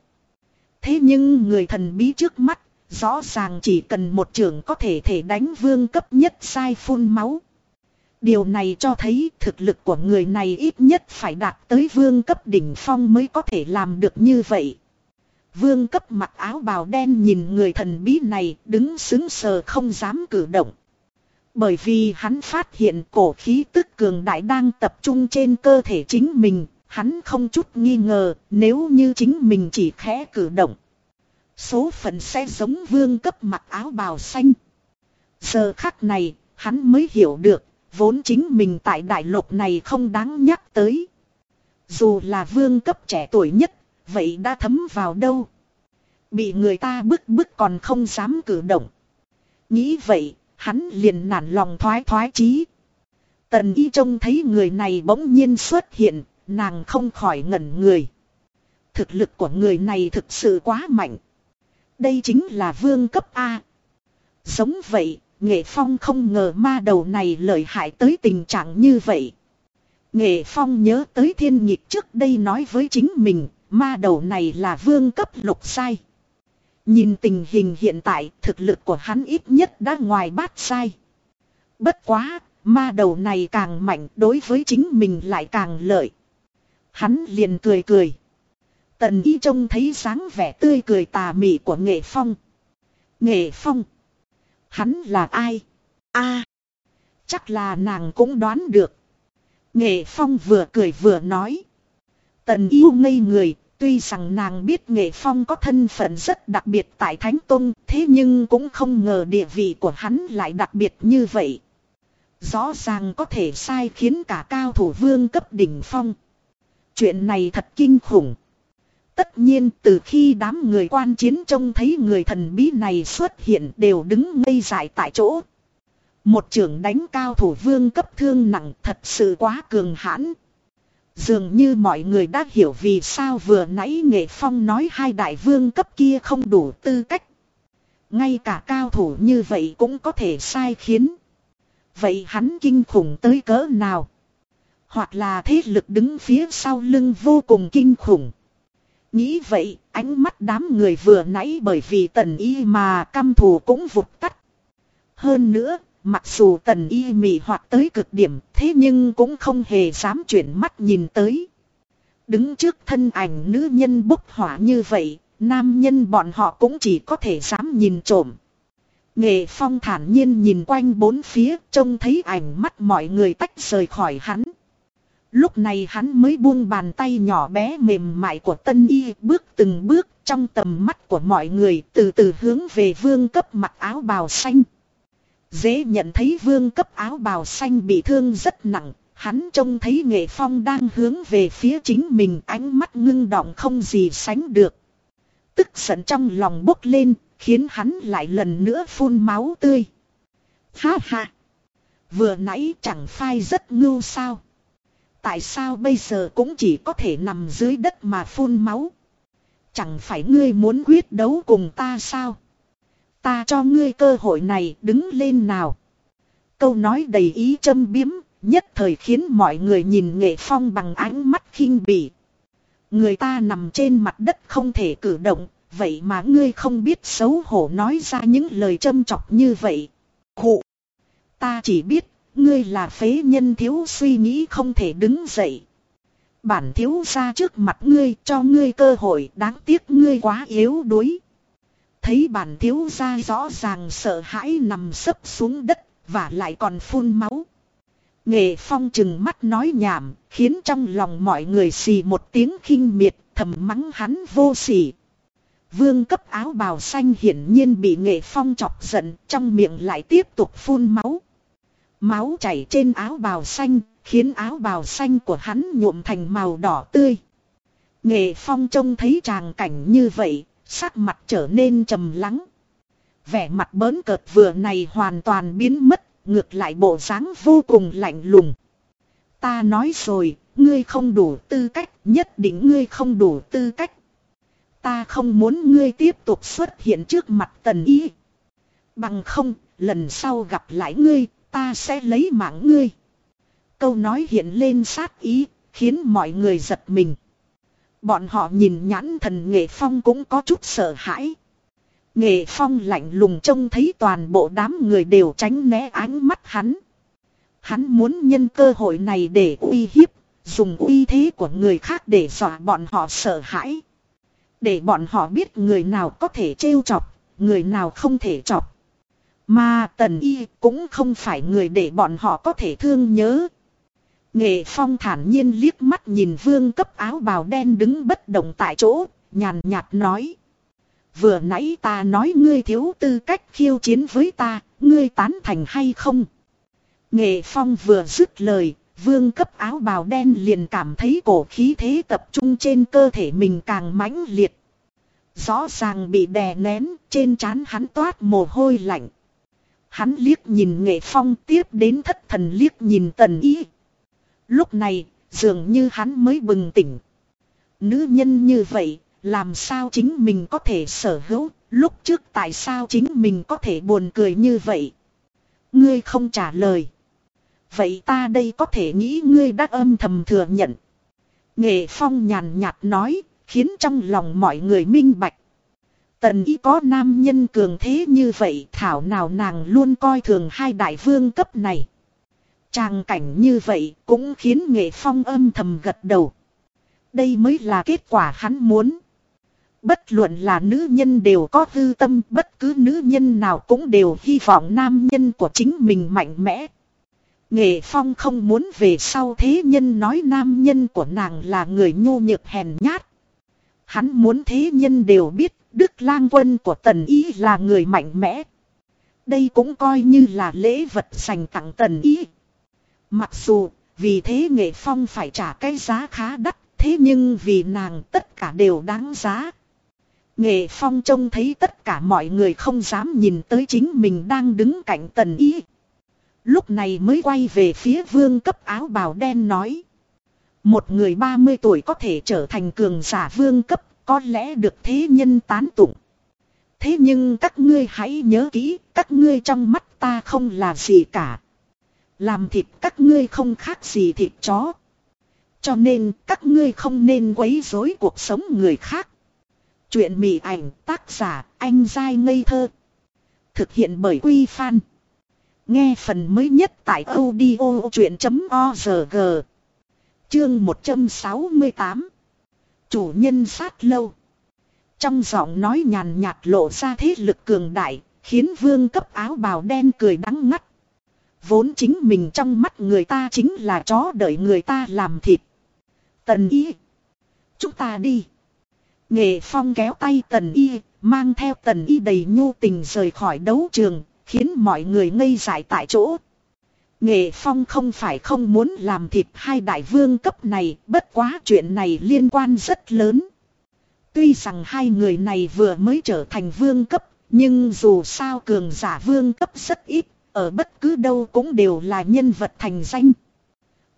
Thế nhưng người thần bí trước mắt, rõ ràng chỉ cần một trưởng có thể thể đánh vương cấp nhất sai phun máu. Điều này cho thấy thực lực của người này ít nhất phải đạt tới vương cấp đỉnh phong mới có thể làm được như vậy. Vương cấp mặc áo bào đen nhìn người thần bí này đứng xứng sờ không dám cử động. Bởi vì hắn phát hiện cổ khí tức cường đại đang tập trung trên cơ thể chính mình, hắn không chút nghi ngờ nếu như chính mình chỉ khẽ cử động. Số phận sẽ giống vương cấp mặc áo bào xanh. Giờ khắc này, hắn mới hiểu được Vốn chính mình tại đại lục này không đáng nhắc tới. Dù là vương cấp trẻ tuổi nhất, vậy đã thấm vào đâu. Bị người ta bức bức còn không dám cử động. Nghĩ vậy, hắn liền nản lòng thoái thoái chí. Tần y trông thấy người này bỗng nhiên xuất hiện, nàng không khỏi ngẩn người. Thực lực của người này thực sự quá mạnh. Đây chính là vương cấp A. Giống vậy, Nghệ Phong không ngờ ma đầu này lợi hại tới tình trạng như vậy. Nghệ Phong nhớ tới thiên nhịp trước đây nói với chính mình, ma đầu này là vương cấp lục sai. Nhìn tình hình hiện tại, thực lực của hắn ít nhất đã ngoài bát sai. Bất quá, ma đầu này càng mạnh đối với chính mình lại càng lợi. Hắn liền cười cười. Tần y trông thấy dáng vẻ tươi cười tà mị của nghệ phong. Nghệ phong. Hắn là ai? a Chắc là nàng cũng đoán được. Nghệ Phong vừa cười vừa nói. Tần yêu ngây người, tuy rằng nàng biết Nghệ Phong có thân phận rất đặc biệt tại Thánh Tông, thế nhưng cũng không ngờ địa vị của hắn lại đặc biệt như vậy. Rõ ràng có thể sai khiến cả cao thủ vương cấp đỉnh phong. Chuyện này thật kinh khủng. Tất nhiên từ khi đám người quan chiến trông thấy người thần bí này xuất hiện đều đứng ngây dại tại chỗ. Một trưởng đánh cao thủ vương cấp thương nặng thật sự quá cường hãn. Dường như mọi người đã hiểu vì sao vừa nãy nghệ phong nói hai đại vương cấp kia không đủ tư cách. Ngay cả cao thủ như vậy cũng có thể sai khiến. Vậy hắn kinh khủng tới cỡ nào? Hoặc là thế lực đứng phía sau lưng vô cùng kinh khủng. Nghĩ vậy, ánh mắt đám người vừa nãy bởi vì tần y mà căm thù cũng vụt tắt. Hơn nữa, mặc dù tần y mị hoạt tới cực điểm, thế nhưng cũng không hề dám chuyển mắt nhìn tới. Đứng trước thân ảnh nữ nhân bốc hỏa như vậy, nam nhân bọn họ cũng chỉ có thể dám nhìn trộm. Nghệ phong thản nhiên nhìn quanh bốn phía, trông thấy ảnh mắt mọi người tách rời khỏi hắn. Lúc này hắn mới buông bàn tay nhỏ bé mềm mại của tân y bước từng bước trong tầm mắt của mọi người từ từ hướng về vương cấp mặc áo bào xanh. Dễ nhận thấy vương cấp áo bào xanh bị thương rất nặng, hắn trông thấy nghệ phong đang hướng về phía chính mình ánh mắt ngưng động không gì sánh được. Tức giận trong lòng bốc lên, khiến hắn lại lần nữa phun máu tươi. Ha ha! Vừa nãy chẳng phai rất ngưu sao. Tại sao bây giờ cũng chỉ có thể nằm dưới đất mà phun máu? Chẳng phải ngươi muốn quyết đấu cùng ta sao? Ta cho ngươi cơ hội này đứng lên nào. Câu nói đầy ý châm biếm, nhất thời khiến mọi người nhìn nghệ phong bằng ánh mắt khinh bỉ. Người ta nằm trên mặt đất không thể cử động, vậy mà ngươi không biết xấu hổ nói ra những lời châm chọc như vậy. Khụ! Ta chỉ biết, ngươi là phế nhân thiếu suy nghĩ không thể đứng dậy. Bản thiếu ra trước mặt ngươi cho ngươi cơ hội, đáng tiếc ngươi quá yếu đuối. Thấy bản thiếu ra rõ ràng sợ hãi nằm sấp xuống đất và lại còn phun máu. Nghệ phong chừng mắt nói nhảm, khiến trong lòng mọi người xì một tiếng khinh miệt, thầm mắng hắn vô sỉ. Vương cấp áo bào xanh hiển nhiên bị nghệ phong chọc giận, trong miệng lại tiếp tục phun máu. Máu chảy trên áo bào xanh khiến áo bào xanh của hắn nhuộm thành màu đỏ tươi. Nghệ phong trông thấy tràng cảnh như vậy, sắc mặt trở nên trầm lắng. Vẻ mặt bớn cợt vừa này hoàn toàn biến mất, ngược lại bộ dáng vô cùng lạnh lùng. Ta nói rồi, ngươi không đủ tư cách, nhất định ngươi không đủ tư cách. Ta không muốn ngươi tiếp tục xuất hiện trước mặt tần ý. Bằng không, lần sau gặp lại ngươi, ta sẽ lấy mạng ngươi. Câu nói hiện lên sát ý, khiến mọi người giật mình. Bọn họ nhìn nhãn thần nghệ phong cũng có chút sợ hãi. Nghệ phong lạnh lùng trông thấy toàn bộ đám người đều tránh né ánh mắt hắn. Hắn muốn nhân cơ hội này để uy hiếp, dùng uy thế của người khác để dọa bọn họ sợ hãi. Để bọn họ biết người nào có thể trêu chọc, người nào không thể chọc. Mà tần y cũng không phải người để bọn họ có thể thương nhớ. Nghệ phong thản nhiên liếc mắt nhìn vương cấp áo bào đen đứng bất động tại chỗ, nhàn nhạt nói. Vừa nãy ta nói ngươi thiếu tư cách khiêu chiến với ta, ngươi tán thành hay không? Nghệ phong vừa dứt lời, vương cấp áo bào đen liền cảm thấy cổ khí thế tập trung trên cơ thể mình càng mãnh liệt. Rõ ràng bị đè nén, trên trán hắn toát mồ hôi lạnh. Hắn liếc nhìn nghệ phong tiếp đến thất thần liếc nhìn tần ý. Lúc này, dường như hắn mới bừng tỉnh. Nữ nhân như vậy, làm sao chính mình có thể sở hữu, lúc trước tại sao chính mình có thể buồn cười như vậy? Ngươi không trả lời. Vậy ta đây có thể nghĩ ngươi đã âm thầm thừa nhận. Nghệ phong nhàn nhạt nói, khiến trong lòng mọi người minh bạch. Tần ý có nam nhân cường thế như vậy thảo nào nàng luôn coi thường hai đại vương cấp này. Tràng cảnh như vậy cũng khiến nghệ phong âm thầm gật đầu. Đây mới là kết quả hắn muốn. Bất luận là nữ nhân đều có tư tâm, bất cứ nữ nhân nào cũng đều hy vọng nam nhân của chính mình mạnh mẽ. Nghệ Phong không muốn về sau thế nhân nói nam nhân của nàng là người nhu nhược hèn nhát. Hắn muốn thế nhân đều biết Đức lang quân của Tần Ý là người mạnh mẽ. Đây cũng coi như là lễ vật dành tặng Tần Ý. Mặc dù vì thế Nghệ Phong phải trả cái giá khá đắt, thế nhưng vì nàng tất cả đều đáng giá. Nghệ Phong trông thấy tất cả mọi người không dám nhìn tới chính mình đang đứng cạnh Tần Ý. Lúc này mới quay về phía vương cấp áo bào đen nói. Một người 30 tuổi có thể trở thành cường giả vương cấp có lẽ được thế nhân tán tụng. Thế nhưng các ngươi hãy nhớ kỹ, các ngươi trong mắt ta không là gì cả. Làm thịt các ngươi không khác gì thịt chó. Cho nên các ngươi không nên quấy rối cuộc sống người khác. Chuyện mị ảnh tác giả anh dai ngây thơ. Thực hiện bởi Quy Phan. Nghe phần mới nhất tại audio chuyện.org. Chương 168 Chủ nhân sát lâu. Trong giọng nói nhàn nhạt lộ ra thế lực cường đại, khiến vương cấp áo bào đen cười đắng ngắt. Vốn chính mình trong mắt người ta chính là chó đợi người ta làm thịt. Tần y. Chúng ta đi. Nghệ phong kéo tay tần y, mang theo tần y đầy nhu tình rời khỏi đấu trường, khiến mọi người ngây dại tại chỗ. Nghệ phong không phải không muốn làm thịt hai đại vương cấp này, bất quá chuyện này liên quan rất lớn. Tuy rằng hai người này vừa mới trở thành vương cấp, nhưng dù sao cường giả vương cấp rất ít, ở bất cứ đâu cũng đều là nhân vật thành danh.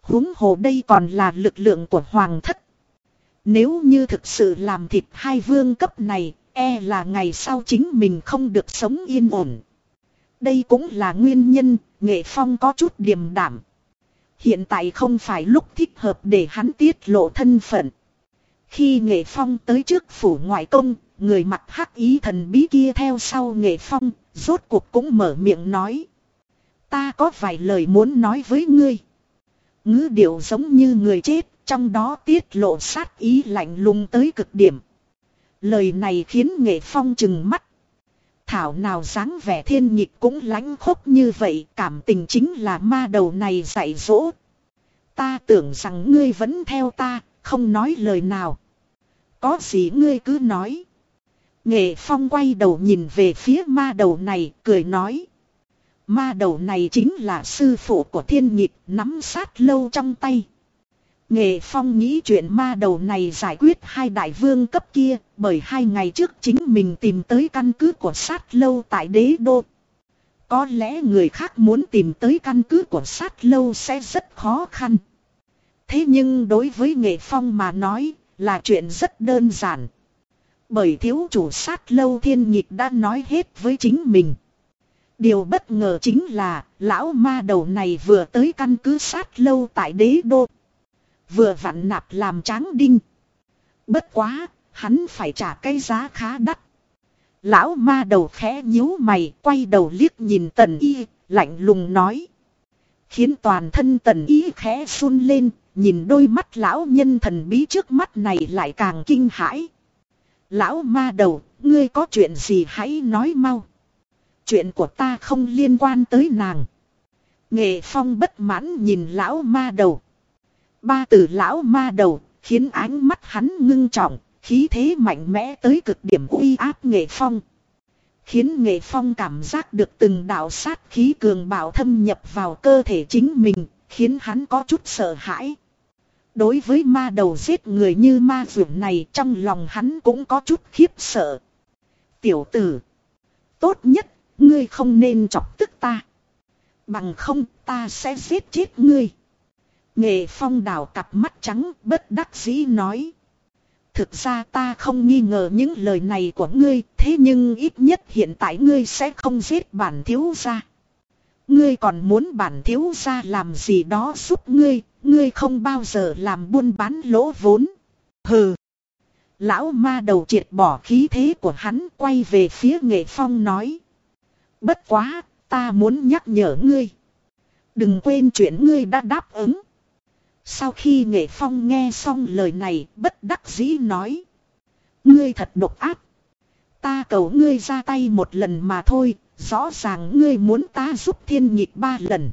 huống hồ đây còn là lực lượng của hoàng thất. Nếu như thực sự làm thịt hai vương cấp này, e là ngày sau chính mình không được sống yên ổn. Đây cũng là nguyên nhân, nghệ phong có chút điềm đảm. Hiện tại không phải lúc thích hợp để hắn tiết lộ thân phận. Khi nghệ phong tới trước phủ ngoại công, người mặt hắc ý thần bí kia theo sau nghệ phong, rốt cuộc cũng mở miệng nói. Ta có vài lời muốn nói với ngươi. ngữ điệu giống như người chết, trong đó tiết lộ sát ý lạnh lùng tới cực điểm. Lời này khiến nghệ phong chừng mắt. Thảo nào dáng vẻ thiên nhịp cũng lãnh khốc như vậy, cảm tình chính là ma đầu này dạy dỗ. Ta tưởng rằng ngươi vẫn theo ta, không nói lời nào. Có gì ngươi cứ nói. Nghệ Phong quay đầu nhìn về phía ma đầu này, cười nói. Ma đầu này chính là sư phụ của thiên nhịp, nắm sát lâu trong tay. Nghệ Phong nghĩ chuyện ma đầu này giải quyết hai đại vương cấp kia, bởi hai ngày trước chính mình tìm tới căn cứ của sát lâu tại đế đô. Có lẽ người khác muốn tìm tới căn cứ của sát lâu sẽ rất khó khăn. Thế nhưng đối với Nghệ Phong mà nói, là chuyện rất đơn giản. Bởi thiếu chủ sát lâu thiên nhịp đã nói hết với chính mình. Điều bất ngờ chính là, lão ma đầu này vừa tới căn cứ sát lâu tại đế đô. Vừa vặn nạp làm tráng đinh. Bất quá, hắn phải trả cái giá khá đắt. Lão ma đầu khẽ nhíu mày, quay đầu liếc nhìn tần y, lạnh lùng nói. Khiến toàn thân tần y khẽ run lên, nhìn đôi mắt lão nhân thần bí trước mắt này lại càng kinh hãi. Lão ma đầu, ngươi có chuyện gì hãy nói mau. Chuyện của ta không liên quan tới nàng. Nghệ phong bất mãn nhìn lão ma đầu. Ba từ lão ma đầu, khiến ánh mắt hắn ngưng trọng, khí thế mạnh mẽ tới cực điểm uy áp nghệ phong. Khiến nghệ phong cảm giác được từng đạo sát khí cường bạo thâm nhập vào cơ thể chính mình, khiến hắn có chút sợ hãi. Đối với ma đầu giết người như ma vượn này trong lòng hắn cũng có chút khiếp sợ. Tiểu tử. Tốt nhất, ngươi không nên chọc tức ta. Bằng không, ta sẽ giết chết ngươi. Nghệ phong đào cặp mắt trắng bất đắc dĩ nói. Thực ra ta không nghi ngờ những lời này của ngươi, thế nhưng ít nhất hiện tại ngươi sẽ không giết bản thiếu gia. Ngươi còn muốn bản thiếu gia làm gì đó giúp ngươi, ngươi không bao giờ làm buôn bán lỗ vốn. Hừ. Lão ma đầu triệt bỏ khí thế của hắn quay về phía nghệ phong nói. Bất quá, ta muốn nhắc nhở ngươi. Đừng quên chuyện ngươi đã đáp ứng. Sau khi nghệ phong nghe xong lời này bất đắc dĩ nói. Ngươi thật độc ác. Ta cầu ngươi ra tay một lần mà thôi, rõ ràng ngươi muốn ta giúp thiên nhịp ba lần.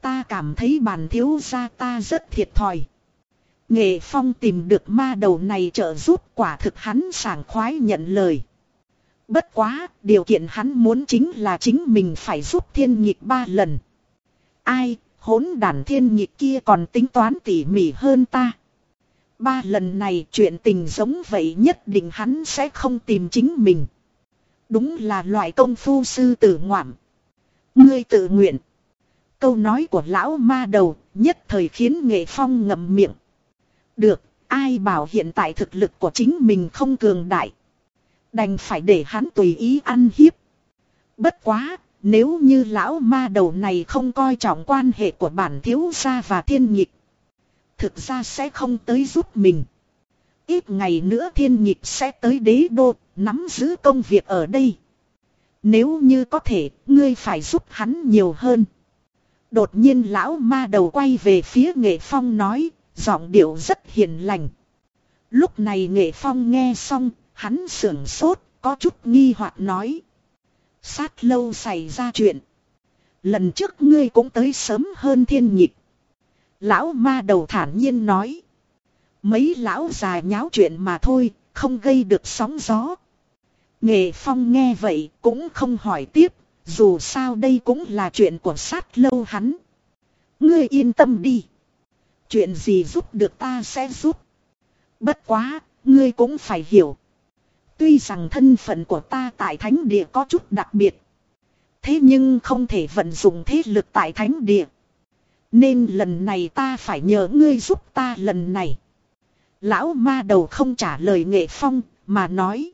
Ta cảm thấy bản thiếu gia ta rất thiệt thòi. Nghệ phong tìm được ma đầu này trợ giúp quả thực hắn sảng khoái nhận lời. Bất quá, điều kiện hắn muốn chính là chính mình phải giúp thiên nhịp ba lần. Ai, hỗn đàn thiên nhị kia còn tính toán tỉ mỉ hơn ta. Ba lần này chuyện tình giống vậy nhất định hắn sẽ không tìm chính mình. Đúng là loại công phu sư tử ngoạm. Ngươi tự nguyện. Câu nói của lão ma đầu nhất thời khiến nghệ phong ngậm miệng. Được, ai bảo hiện tại thực lực của chính mình không cường đại. Đành phải để hắn tùy ý ăn hiếp. Bất quá, nếu như lão ma đầu này không coi trọng quan hệ của bản thiếu gia và thiên nhịp. Thực ra sẽ không tới giúp mình. Ít ngày nữa thiên nhịp sẽ tới đế đô, nắm giữ công việc ở đây. Nếu như có thể, ngươi phải giúp hắn nhiều hơn. Đột nhiên lão ma đầu quay về phía nghệ phong nói, giọng điệu rất hiền lành. Lúc này nghệ phong nghe xong, hắn sưởng sốt, có chút nghi hoặc nói. Sát lâu xảy ra chuyện. Lần trước ngươi cũng tới sớm hơn thiên nhịp. Lão ma đầu thản nhiên nói. Mấy lão già nháo chuyện mà thôi, không gây được sóng gió. Nghệ Phong nghe vậy cũng không hỏi tiếp, dù sao đây cũng là chuyện của sát lâu hắn. Ngươi yên tâm đi. Chuyện gì giúp được ta sẽ giúp. Bất quá, ngươi cũng phải hiểu. Tuy rằng thân phận của ta tại thánh địa có chút đặc biệt. Thế nhưng không thể vận dụng thế lực tại thánh địa. Nên lần này ta phải nhờ ngươi giúp ta lần này. Lão ma đầu không trả lời nghệ phong, mà nói.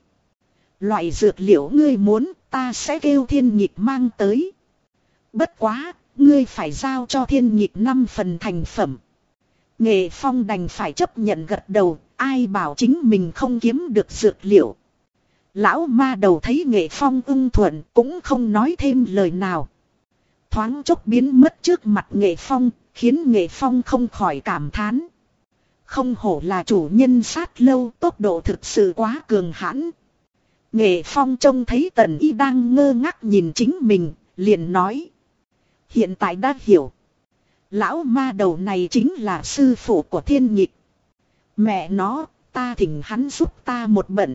Loại dược liệu ngươi muốn, ta sẽ kêu thiên nhịp mang tới. Bất quá, ngươi phải giao cho thiên nhịp năm phần thành phẩm. Nghệ phong đành phải chấp nhận gật đầu, ai bảo chính mình không kiếm được dược liệu. Lão ma đầu thấy nghệ phong ưng thuận cũng không nói thêm lời nào. Thoáng chốc biến mất trước mặt nghệ phong, khiến nghệ phong không khỏi cảm thán. Không hổ là chủ nhân sát lâu tốc độ thực sự quá cường hãn. Nghệ phong trông thấy tần y đang ngơ ngác nhìn chính mình, liền nói. Hiện tại đã hiểu. Lão ma đầu này chính là sư phụ của thiên nhịp. Mẹ nó, ta thỉnh hắn giúp ta một bận.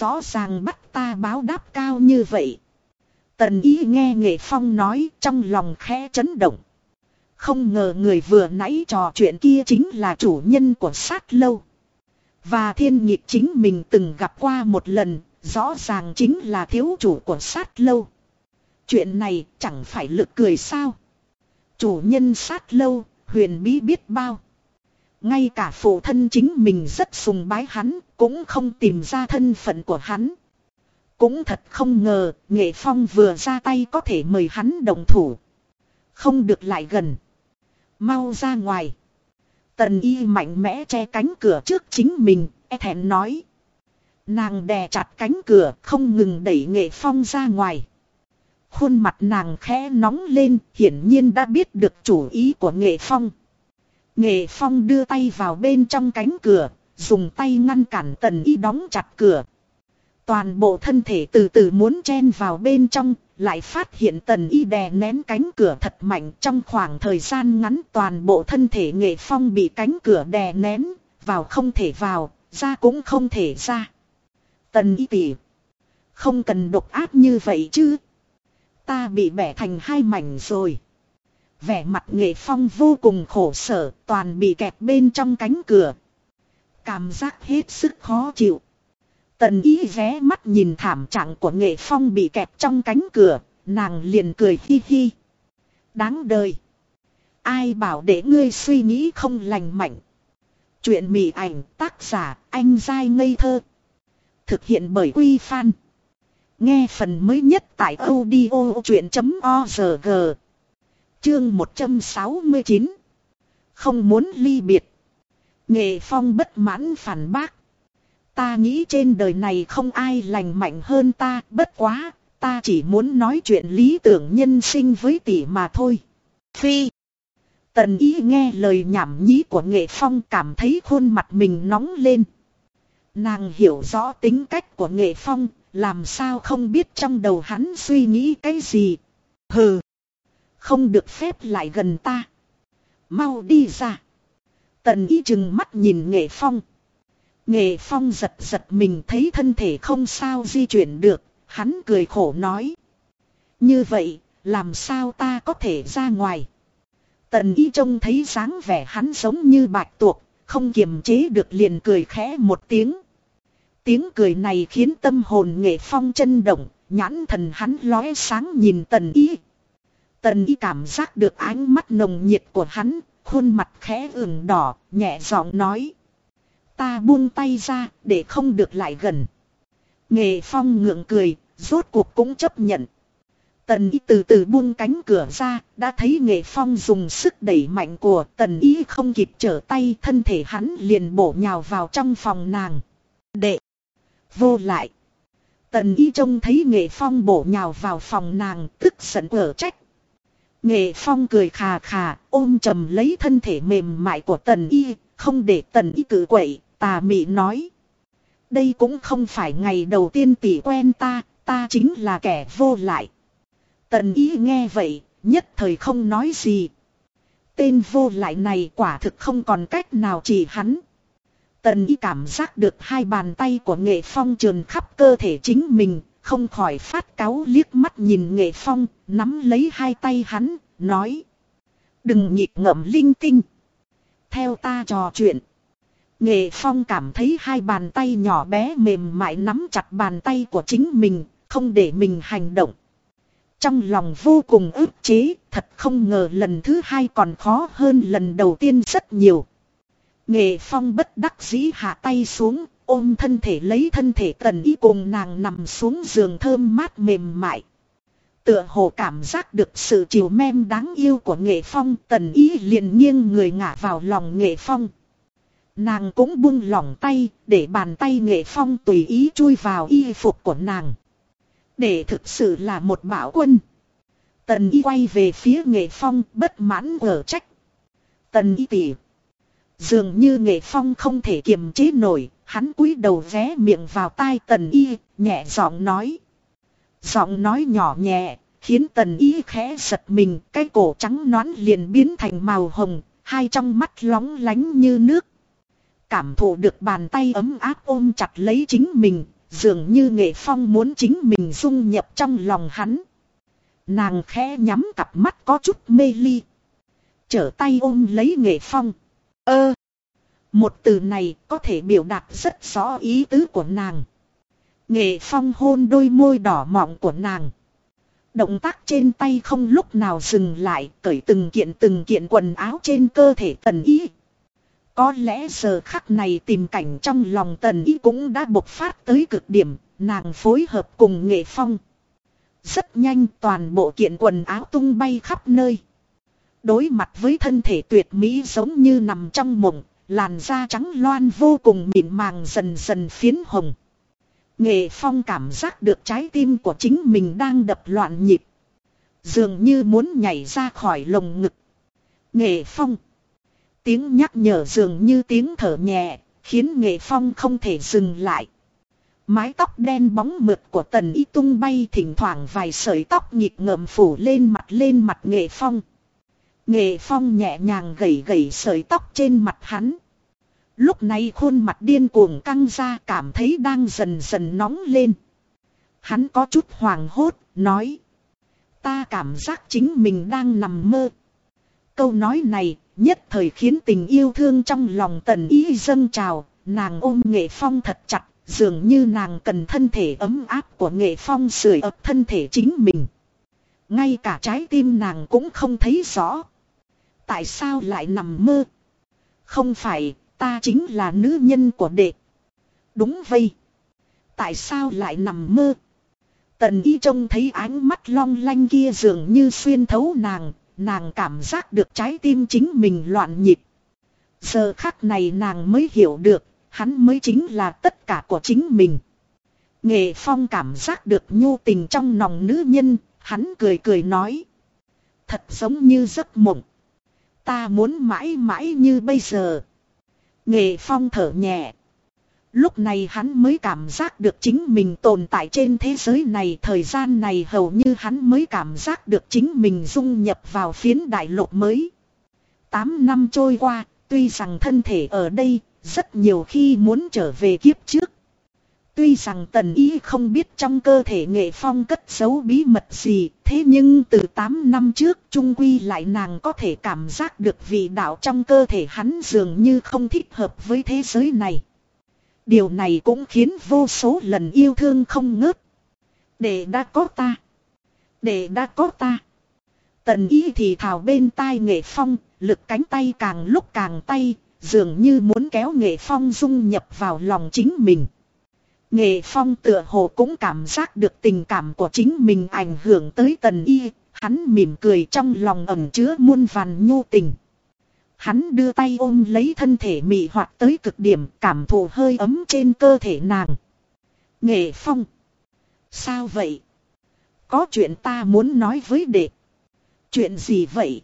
Rõ ràng bắt ta báo đáp cao như vậy. Tần ý nghe nghệ phong nói trong lòng khẽ chấn động. Không ngờ người vừa nãy trò chuyện kia chính là chủ nhân của sát lâu. Và thiên nhịp chính mình từng gặp qua một lần, rõ ràng chính là thiếu chủ của sát lâu. Chuyện này chẳng phải lực cười sao. Chủ nhân sát lâu, huyền bí biết bao. Ngay cả phụ thân chính mình rất sùng bái hắn, cũng không tìm ra thân phận của hắn. Cũng thật không ngờ, nghệ phong vừa ra tay có thể mời hắn đồng thủ. Không được lại gần. Mau ra ngoài. Tần y mạnh mẽ che cánh cửa trước chính mình, e thẹn nói. Nàng đè chặt cánh cửa không ngừng đẩy nghệ phong ra ngoài. Khuôn mặt nàng khẽ nóng lên, hiển nhiên đã biết được chủ ý của nghệ phong. Nghệ phong đưa tay vào bên trong cánh cửa, dùng tay ngăn cản tần y đóng chặt cửa. Toàn bộ thân thể từ từ muốn chen vào bên trong, lại phát hiện tần y đè nén cánh cửa thật mạnh trong khoảng thời gian ngắn toàn bộ thân thể nghệ phong bị cánh cửa đè nén, vào không thể vào, ra cũng không thể ra. Tần y tỉ. Không cần độc áp như vậy chứ. Ta bị bẻ thành hai mảnh rồi. Vẻ mặt nghệ phong vô cùng khổ sở, toàn bị kẹp bên trong cánh cửa. Cảm giác hết sức khó chịu. Tần ý ghé mắt nhìn thảm trạng của nghệ phong bị kẹp trong cánh cửa, nàng liền cười hi hi. Đáng đời. Ai bảo để ngươi suy nghĩ không lành mạnh. Chuyện mị ảnh tác giả anh dai ngây thơ. Thực hiện bởi Quy Phan. Nghe phần mới nhất tại audio chuyện.org. Chương 169. Không muốn ly biệt. Nghệ Phong bất mãn phản bác. Ta nghĩ trên đời này không ai lành mạnh hơn ta, bất quá, ta chỉ muốn nói chuyện lý tưởng nhân sinh với tỷ mà thôi. Phi. Tần ý nghe lời nhảm nhí của nghệ phong cảm thấy khuôn mặt mình nóng lên. Nàng hiểu rõ tính cách của nghệ phong, làm sao không biết trong đầu hắn suy nghĩ cái gì. Hừ. Không được phép lại gần ta. Mau đi ra. Tần ý chừng mắt nhìn nghệ phong. Nghệ phong giật giật mình thấy thân thể không sao di chuyển được, hắn cười khổ nói. Như vậy, làm sao ta có thể ra ngoài? Tần y trông thấy dáng vẻ hắn giống như bạch tuộc, không kiềm chế được liền cười khẽ một tiếng. Tiếng cười này khiến tâm hồn nghệ phong chân động, nhãn thần hắn lóe sáng nhìn tần y. Tần y cảm giác được ánh mắt nồng nhiệt của hắn, khuôn mặt khẽ ửng đỏ, nhẹ giọng nói. Ta buông tay ra, để không được lại gần. Nghệ phong ngượng cười, rốt cuộc cũng chấp nhận. Tần y từ từ buông cánh cửa ra, đã thấy nghệ phong dùng sức đẩy mạnh của tần y không kịp trở tay thân thể hắn liền bổ nhào vào trong phòng nàng. Đệ! Vô lại! Tần y trông thấy nghệ phong bổ nhào vào phòng nàng tức giận ở trách. Nghệ phong cười khà khà ôm chầm lấy thân thể mềm mại của tần y, không để tần y cử quậy, tà mị nói. Đây cũng không phải ngày đầu tiên tỷ quen ta, ta chính là kẻ vô lại. Tần Y nghe vậy, nhất thời không nói gì. Tên vô lại này quả thực không còn cách nào chỉ hắn. Tần y cảm giác được hai bàn tay của nghệ phong trườn khắp cơ thể chính mình, không khỏi phát cáu liếc mắt nhìn nghệ phong, nắm lấy hai tay hắn, nói. Đừng nhịp ngậm linh tinh. Theo ta trò chuyện. Nghệ phong cảm thấy hai bàn tay nhỏ bé mềm mại nắm chặt bàn tay của chính mình, không để mình hành động. Trong lòng vô cùng ức chế, thật không ngờ lần thứ hai còn khó hơn lần đầu tiên rất nhiều. Nghệ phong bất đắc dĩ hạ tay xuống, ôm thân thể lấy thân thể tần y cùng nàng nằm xuống giường thơm mát mềm mại. Tựa hồ cảm giác được sự chiều mem đáng yêu của nghệ phong tần y liền nghiêng người ngả vào lòng nghệ phong. Nàng cũng buông lỏng tay để bàn tay nghệ phong tùy ý chui vào y phục của nàng. Để thực sự là một bảo quân. Tần y quay về phía nghệ phong bất mãn ở trách. Tần y tỉ. Dường như nghệ phong không thể kiềm chế nổi, hắn cúi đầu ré miệng vào tai tần y, nhẹ giọng nói. Giọng nói nhỏ nhẹ, khiến tần y khẽ giật mình, cái cổ trắng nón liền biến thành màu hồng, hai trong mắt lóng lánh như nước. Cảm thụ được bàn tay ấm áp ôm chặt lấy chính mình, dường như nghệ phong muốn chính mình dung nhập trong lòng hắn. Nàng khẽ nhắm cặp mắt có chút mê ly. Trở tay ôm lấy nghệ phong. Ơ! Một từ này có thể biểu đạt rất rõ ý tứ của nàng. Nghệ phong hôn đôi môi đỏ mọng của nàng. Động tác trên tay không lúc nào dừng lại, cởi từng kiện từng kiện quần áo trên cơ thể tần ý. Có lẽ giờ khắc này tìm cảnh trong lòng tần ý cũng đã bộc phát tới cực điểm, nàng phối hợp cùng nghệ phong. Rất nhanh toàn bộ kiện quần áo tung bay khắp nơi. Đối mặt với thân thể tuyệt mỹ giống như nằm trong mộng, làn da trắng loan vô cùng mịn màng dần dần phiến hồng. Nghệ Phong cảm giác được trái tim của chính mình đang đập loạn nhịp. Dường như muốn nhảy ra khỏi lồng ngực. Nghệ Phong. Tiếng nhắc nhở dường như tiếng thở nhẹ, khiến Nghệ Phong không thể dừng lại. Mái tóc đen bóng mượt của tần y tung bay thỉnh thoảng vài sợi tóc nhịp ngợm phủ lên mặt lên mặt Nghệ Phong. Nghệ Phong nhẹ nhàng gẩy gẩy sợi tóc trên mặt hắn. Lúc này khuôn mặt điên cuồng căng ra cảm thấy đang dần dần nóng lên. Hắn có chút hoàng hốt, nói. Ta cảm giác chính mình đang nằm mơ. Câu nói này nhất thời khiến tình yêu thương trong lòng tần ý dâng trào, nàng ôm nghệ phong thật chặt, dường như nàng cần thân thể ấm áp của nghệ phong sưởi ập thân thể chính mình. Ngay cả trái tim nàng cũng không thấy rõ. Tại sao lại nằm mơ? Không phải, ta chính là nữ nhân của đệ. Đúng vậy. Tại sao lại nằm mơ? Tần y trông thấy ánh mắt long lanh kia dường như xuyên thấu nàng, nàng cảm giác được trái tim chính mình loạn nhịp. Giờ khắc này nàng mới hiểu được, hắn mới chính là tất cả của chính mình. Nghệ Phong cảm giác được nhu tình trong lòng nữ nhân, hắn cười cười nói. Thật giống như giấc mộng. Ta muốn mãi mãi như bây giờ. Nghệ Phong thở nhẹ. Lúc này hắn mới cảm giác được chính mình tồn tại trên thế giới này. Thời gian này hầu như hắn mới cảm giác được chính mình dung nhập vào phiến đại lục mới. Tám năm trôi qua, tuy rằng thân thể ở đây, rất nhiều khi muốn trở về kiếp trước. Tuy rằng tần ý không biết trong cơ thể nghệ phong cất giấu bí mật gì, thế nhưng từ 8 năm trước trung quy lại nàng có thể cảm giác được vị đạo trong cơ thể hắn dường như không thích hợp với thế giới này. Điều này cũng khiến vô số lần yêu thương không ngớt. Để đã có ta. Để đã có ta. Tần ý thì thào bên tai nghệ phong, lực cánh tay càng lúc càng tay, dường như muốn kéo nghệ phong dung nhập vào lòng chính mình. Nghệ phong tựa hồ cũng cảm giác được tình cảm của chính mình ảnh hưởng tới tần y, hắn mỉm cười trong lòng ẩm chứa muôn vàn nhu tình. Hắn đưa tay ôm lấy thân thể mị hoạt tới cực điểm cảm thụ hơi ấm trên cơ thể nàng. Nghệ phong. Sao vậy? Có chuyện ta muốn nói với đệ. Chuyện gì vậy?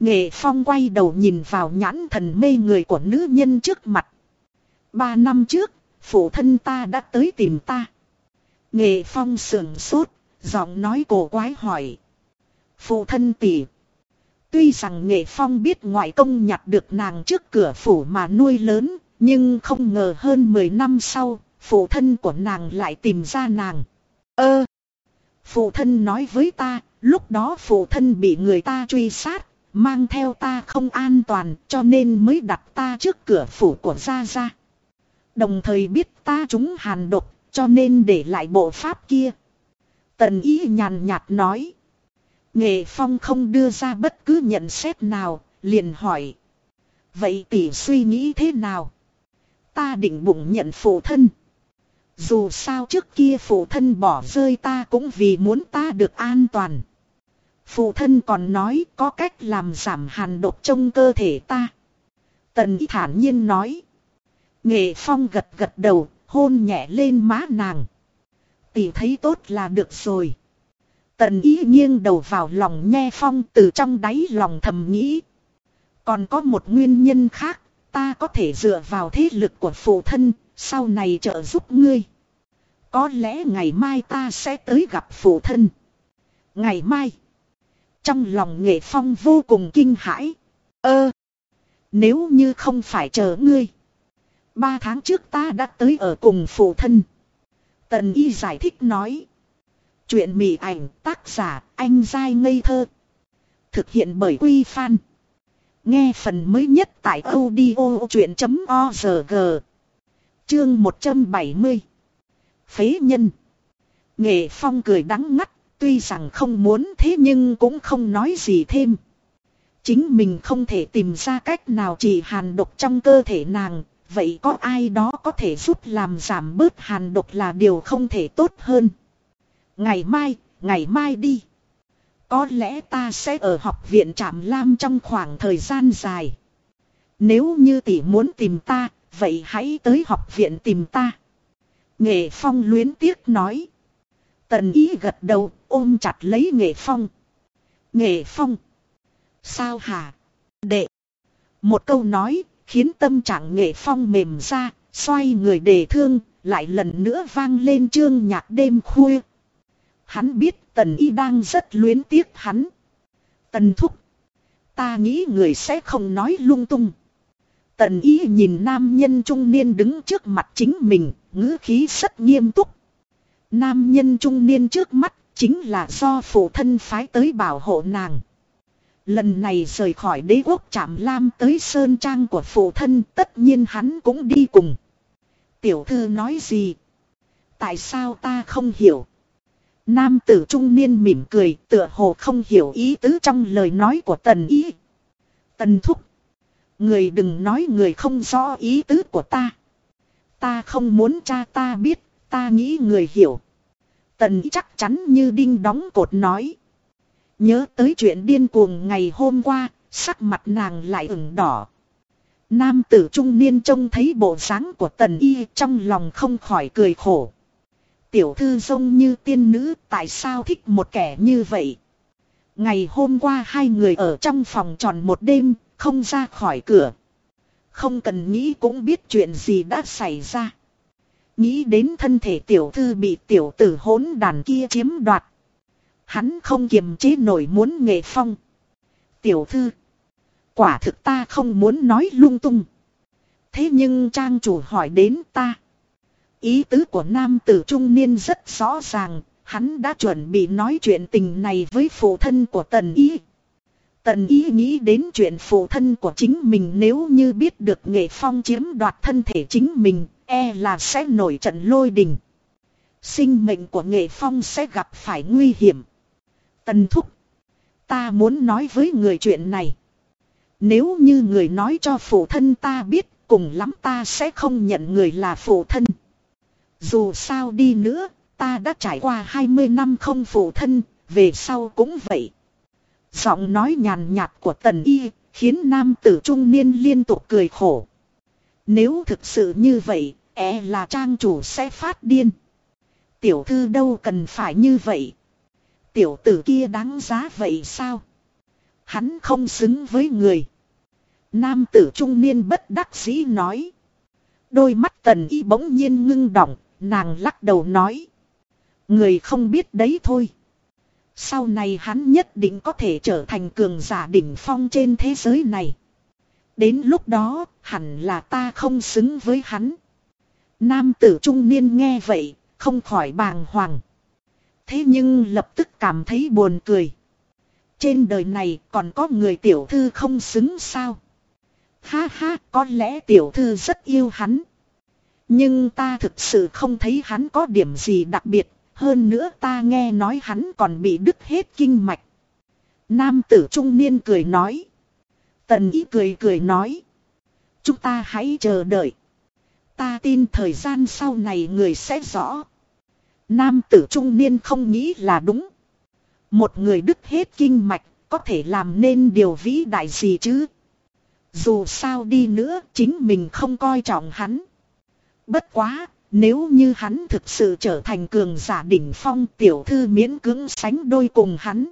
Nghệ phong quay đầu nhìn vào nhãn thần mê người của nữ nhân trước mặt. Ba năm trước, phụ thân ta đã tới tìm ta. Nghệ phong sườn sốt, giọng nói cổ quái hỏi. Phụ thân tỷ. Tuy rằng nghệ phong biết ngoại công nhặt được nàng trước cửa phủ mà nuôi lớn, nhưng không ngờ hơn 10 năm sau, phụ thân của nàng lại tìm ra nàng. Ơ! phụ thân nói với ta, lúc đó phụ thân bị người ta truy sát, mang theo ta không an toàn cho nên mới đặt ta trước cửa phủ của Gia Gia. Đồng thời biết ta chúng hàn độc, cho nên để lại bộ pháp kia. Tần ý nhàn nhạt nói. Nghệ Phong không đưa ra bất cứ nhận xét nào, liền hỏi. Vậy tỷ suy nghĩ thế nào? Ta định bụng nhận phụ thân. Dù sao trước kia phụ thân bỏ rơi ta cũng vì muốn ta được an toàn. Phụ thân còn nói có cách làm giảm hàn độc trong cơ thể ta. Tần ý thản nhiên nói. Nghệ Phong gật gật đầu, hôn nhẹ lên má nàng. Tỷ thấy tốt là được rồi. Tần ý nghiêng đầu vào lòng nghe Phong từ trong đáy lòng thầm nghĩ. Còn có một nguyên nhân khác, ta có thể dựa vào thế lực của phụ thân, sau này trợ giúp ngươi. Có lẽ ngày mai ta sẽ tới gặp phụ thân. Ngày mai. Trong lòng nghệ phong vô cùng kinh hãi. Ơ. Nếu như không phải chờ ngươi. Ba tháng trước ta đã tới ở cùng phụ thân. Tần y giải thích nói. Chuyện mị ảnh tác giả anh dai ngây thơ. Thực hiện bởi Quy Phan. Nghe phần mới nhất tại audio chuyện.org. Chương 170. Phế nhân. Nghệ Phong cười đắng ngắt, tuy rằng không muốn thế nhưng cũng không nói gì thêm. Chính mình không thể tìm ra cách nào trị hàn độc trong cơ thể nàng, vậy có ai đó có thể giúp làm giảm bớt hàn độc là điều không thể tốt hơn. Ngày mai, ngày mai đi. Có lẽ ta sẽ ở học viện Trạm Lam trong khoảng thời gian dài. Nếu như tỷ muốn tìm ta, vậy hãy tới học viện tìm ta. Nghệ Phong luyến tiếc nói. Tần ý gật đầu, ôm chặt lấy Nghệ Phong. Nghệ Phong. Sao hả? Đệ. Một câu nói, khiến tâm trạng Nghệ Phong mềm ra, xoay người đề thương, lại lần nữa vang lên chương nhạc đêm khuya. Hắn biết tần y đang rất luyến tiếc hắn. Tần thúc. Ta nghĩ người sẽ không nói lung tung. Tần y nhìn nam nhân trung niên đứng trước mặt chính mình, ngữ khí rất nghiêm túc. Nam nhân trung niên trước mắt chính là do phụ thân phái tới bảo hộ nàng. Lần này rời khỏi đế quốc Trạm Lam tới Sơn Trang của phụ thân tất nhiên hắn cũng đi cùng. Tiểu thư nói gì? Tại sao ta không hiểu? Nam tử trung niên mỉm cười tựa hồ không hiểu ý tứ trong lời nói của tần ý. Tần thúc. Người đừng nói người không rõ ý tứ của ta. Ta không muốn cha ta biết, ta nghĩ người hiểu. Tần ý chắc chắn như đinh đóng cột nói. Nhớ tới chuyện điên cuồng ngày hôm qua, sắc mặt nàng lại ửng đỏ. Nam tử trung niên trông thấy bộ dáng của tần y trong lòng không khỏi cười khổ. Tiểu thư giống như tiên nữ tại sao thích một kẻ như vậy. Ngày hôm qua hai người ở trong phòng tròn một đêm, không ra khỏi cửa. Không cần nghĩ cũng biết chuyện gì đã xảy ra. Nghĩ đến thân thể tiểu thư bị tiểu tử hỗn đàn kia chiếm đoạt. Hắn không kiềm chế nổi muốn nghệ phong. Tiểu thư. Quả thực ta không muốn nói lung tung. Thế nhưng trang chủ hỏi đến ta. Ý tứ của nam tử trung niên rất rõ ràng, hắn đã chuẩn bị nói chuyện tình này với phụ thân của tần ý. Tần ý nghĩ đến chuyện phụ thân của chính mình nếu như biết được nghệ phong chiếm đoạt thân thể chính mình, e là sẽ nổi trận lôi đình. Sinh mệnh của nghệ phong sẽ gặp phải nguy hiểm. Tần thúc, ta muốn nói với người chuyện này. Nếu như người nói cho phụ thân ta biết, cùng lắm ta sẽ không nhận người là phụ thân. Dù sao đi nữa, ta đã trải qua 20 năm không phụ thân, về sau cũng vậy. Giọng nói nhàn nhạt của tần y, khiến nam tử trung niên liên tục cười khổ. Nếu thực sự như vậy, e là trang chủ sẽ phát điên. Tiểu thư đâu cần phải như vậy. Tiểu tử kia đáng giá vậy sao? Hắn không xứng với người. Nam tử trung niên bất đắc dĩ nói. Đôi mắt tần y bỗng nhiên ngưng động, Nàng lắc đầu nói. Người không biết đấy thôi. Sau này hắn nhất định có thể trở thành cường giả đỉnh phong trên thế giới này. Đến lúc đó, hẳn là ta không xứng với hắn. Nam tử trung niên nghe vậy, không khỏi bàng hoàng. Thế nhưng lập tức cảm thấy buồn cười. Trên đời này còn có người tiểu thư không xứng sao? Ha ha, có lẽ tiểu thư rất yêu hắn. Nhưng ta thực sự không thấy hắn có điểm gì đặc biệt, hơn nữa ta nghe nói hắn còn bị đứt hết kinh mạch. Nam tử trung niên cười nói. Tần ý cười cười nói. Chúng ta hãy chờ đợi. Ta tin thời gian sau này người sẽ rõ. Nam tử trung niên không nghĩ là đúng. Một người đứt hết kinh mạch có thể làm nên điều vĩ đại gì chứ. Dù sao đi nữa chính mình không coi trọng hắn. Bất quá, nếu như hắn thực sự trở thành cường giả đỉnh phong tiểu thư miễn cưỡng sánh đôi cùng hắn.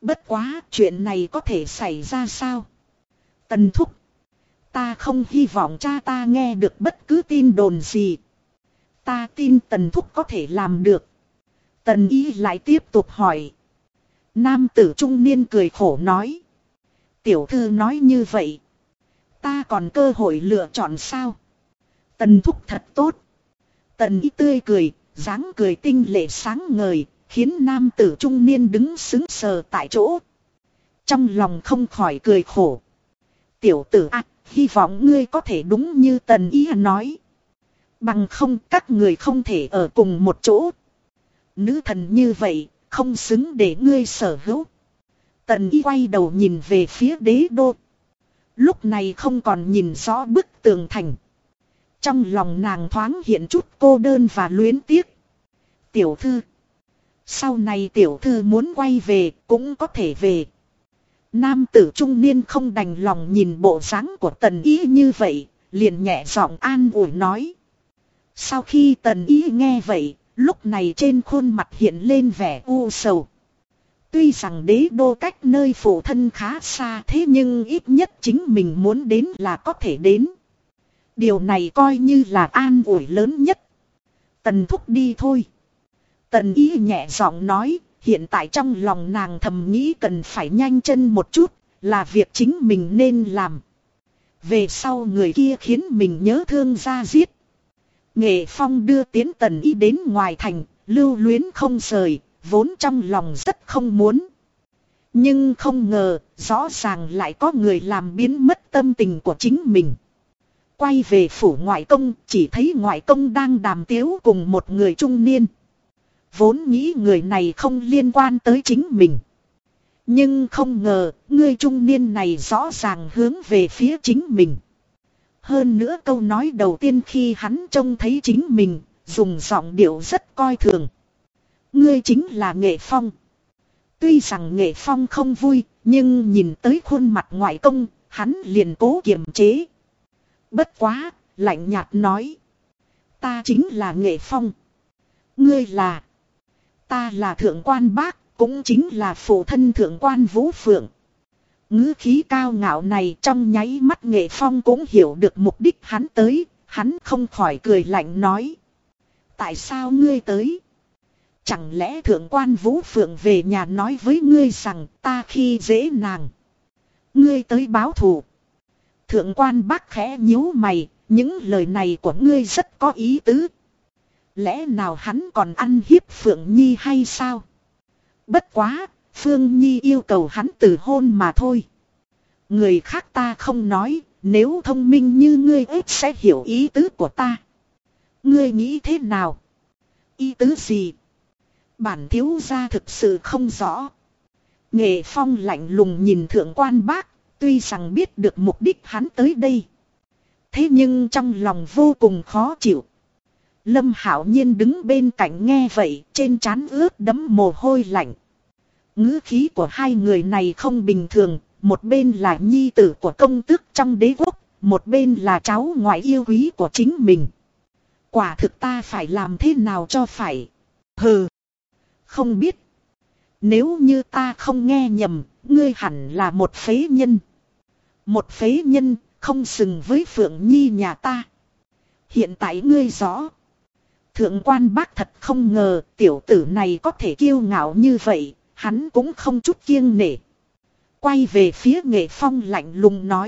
Bất quá chuyện này có thể xảy ra sao? Tần thúc. Ta không hy vọng cha ta nghe được bất cứ tin đồn gì. Ta tin tần thúc có thể làm được. Tần y lại tiếp tục hỏi. Nam tử trung niên cười khổ nói. Tiểu thư nói như vậy. Ta còn cơ hội lựa chọn sao? Tần thúc thật tốt. Tần y tươi cười, dáng cười tinh lệ sáng ngời, khiến nam tử trung niên đứng xứng sờ tại chỗ. Trong lòng không khỏi cười khổ. Tiểu tử ạ, hy vọng ngươi có thể đúng như tần y nói. Bằng không các người không thể ở cùng một chỗ. Nữ thần như vậy, không xứng để ngươi sở hữu. Tần y quay đầu nhìn về phía đế đô. Lúc này không còn nhìn rõ bức tường thành. Trong lòng nàng thoáng hiện chút cô đơn và luyến tiếc. Tiểu thư. Sau này tiểu thư muốn quay về cũng có thể về. Nam tử trung niên không đành lòng nhìn bộ dáng của tần ý như vậy, liền nhẹ giọng an ủi nói. Sau khi tần ý nghe vậy, lúc này trên khuôn mặt hiện lên vẻ u sầu. Tuy rằng đế đô cách nơi phụ thân khá xa thế nhưng ít nhất chính mình muốn đến là có thể đến. Điều này coi như là an ủi lớn nhất. Tần thúc đi thôi. Tần ý nhẹ giọng nói, hiện tại trong lòng nàng thầm nghĩ cần phải nhanh chân một chút, là việc chính mình nên làm. Về sau người kia khiến mình nhớ thương ra giết. Nghệ Phong đưa tiến tần y đến ngoài thành, lưu luyến không rời, vốn trong lòng rất không muốn. Nhưng không ngờ, rõ ràng lại có người làm biến mất tâm tình của chính mình. Quay về phủ ngoại công, chỉ thấy ngoại công đang đàm tiếu cùng một người trung niên. Vốn nghĩ người này không liên quan tới chính mình. Nhưng không ngờ, người trung niên này rõ ràng hướng về phía chính mình. Hơn nữa câu nói đầu tiên khi hắn trông thấy chính mình, dùng giọng điệu rất coi thường. Ngươi chính là nghệ phong. Tuy rằng nghệ phong không vui, nhưng nhìn tới khuôn mặt ngoại công, hắn liền cố kiềm chế. Bất quá, lạnh nhạt nói. Ta chính là nghệ phong. Ngươi là. Ta là thượng quan bác, cũng chính là phụ thân thượng quan vũ phượng ngữ khí cao ngạo này trong nháy mắt nghệ phong cũng hiểu được mục đích hắn tới, hắn không khỏi cười lạnh nói. Tại sao ngươi tới? Chẳng lẽ thượng quan vũ phượng về nhà nói với ngươi rằng ta khi dễ nàng. Ngươi tới báo thù. Thượng quan bác khẽ nhíu mày, những lời này của ngươi rất có ý tứ. Lẽ nào hắn còn ăn hiếp Phượng Nhi hay sao? Bất quá, Phương Nhi yêu cầu hắn từ hôn mà thôi. Người khác ta không nói, nếu thông minh như ngươi ít sẽ hiểu ý tứ của ta. Ngươi nghĩ thế nào? Ý tứ gì? Bản thiếu gia thực sự không rõ. Nghệ phong lạnh lùng nhìn thượng quan bác, tuy rằng biết được mục đích hắn tới đây. Thế nhưng trong lòng vô cùng khó chịu. Lâm Hạo Nhiên đứng bên cạnh nghe vậy, trên trán ướt đấm mồ hôi lạnh ngữ khí của hai người này không bình thường, một bên là nhi tử của công tước trong đế quốc, một bên là cháu ngoại yêu quý của chính mình. Quả thực ta phải làm thế nào cho phải? Hừ, không biết. Nếu như ta không nghe nhầm, ngươi hẳn là một phế nhân. Một phế nhân, không sừng với Phượng Nhi nhà ta. Hiện tại ngươi rõ. Thượng quan bác thật không ngờ tiểu tử này có thể kiêu ngạo như vậy, hắn cũng không chút kiêng nể. Quay về phía nghệ phong lạnh lùng nói.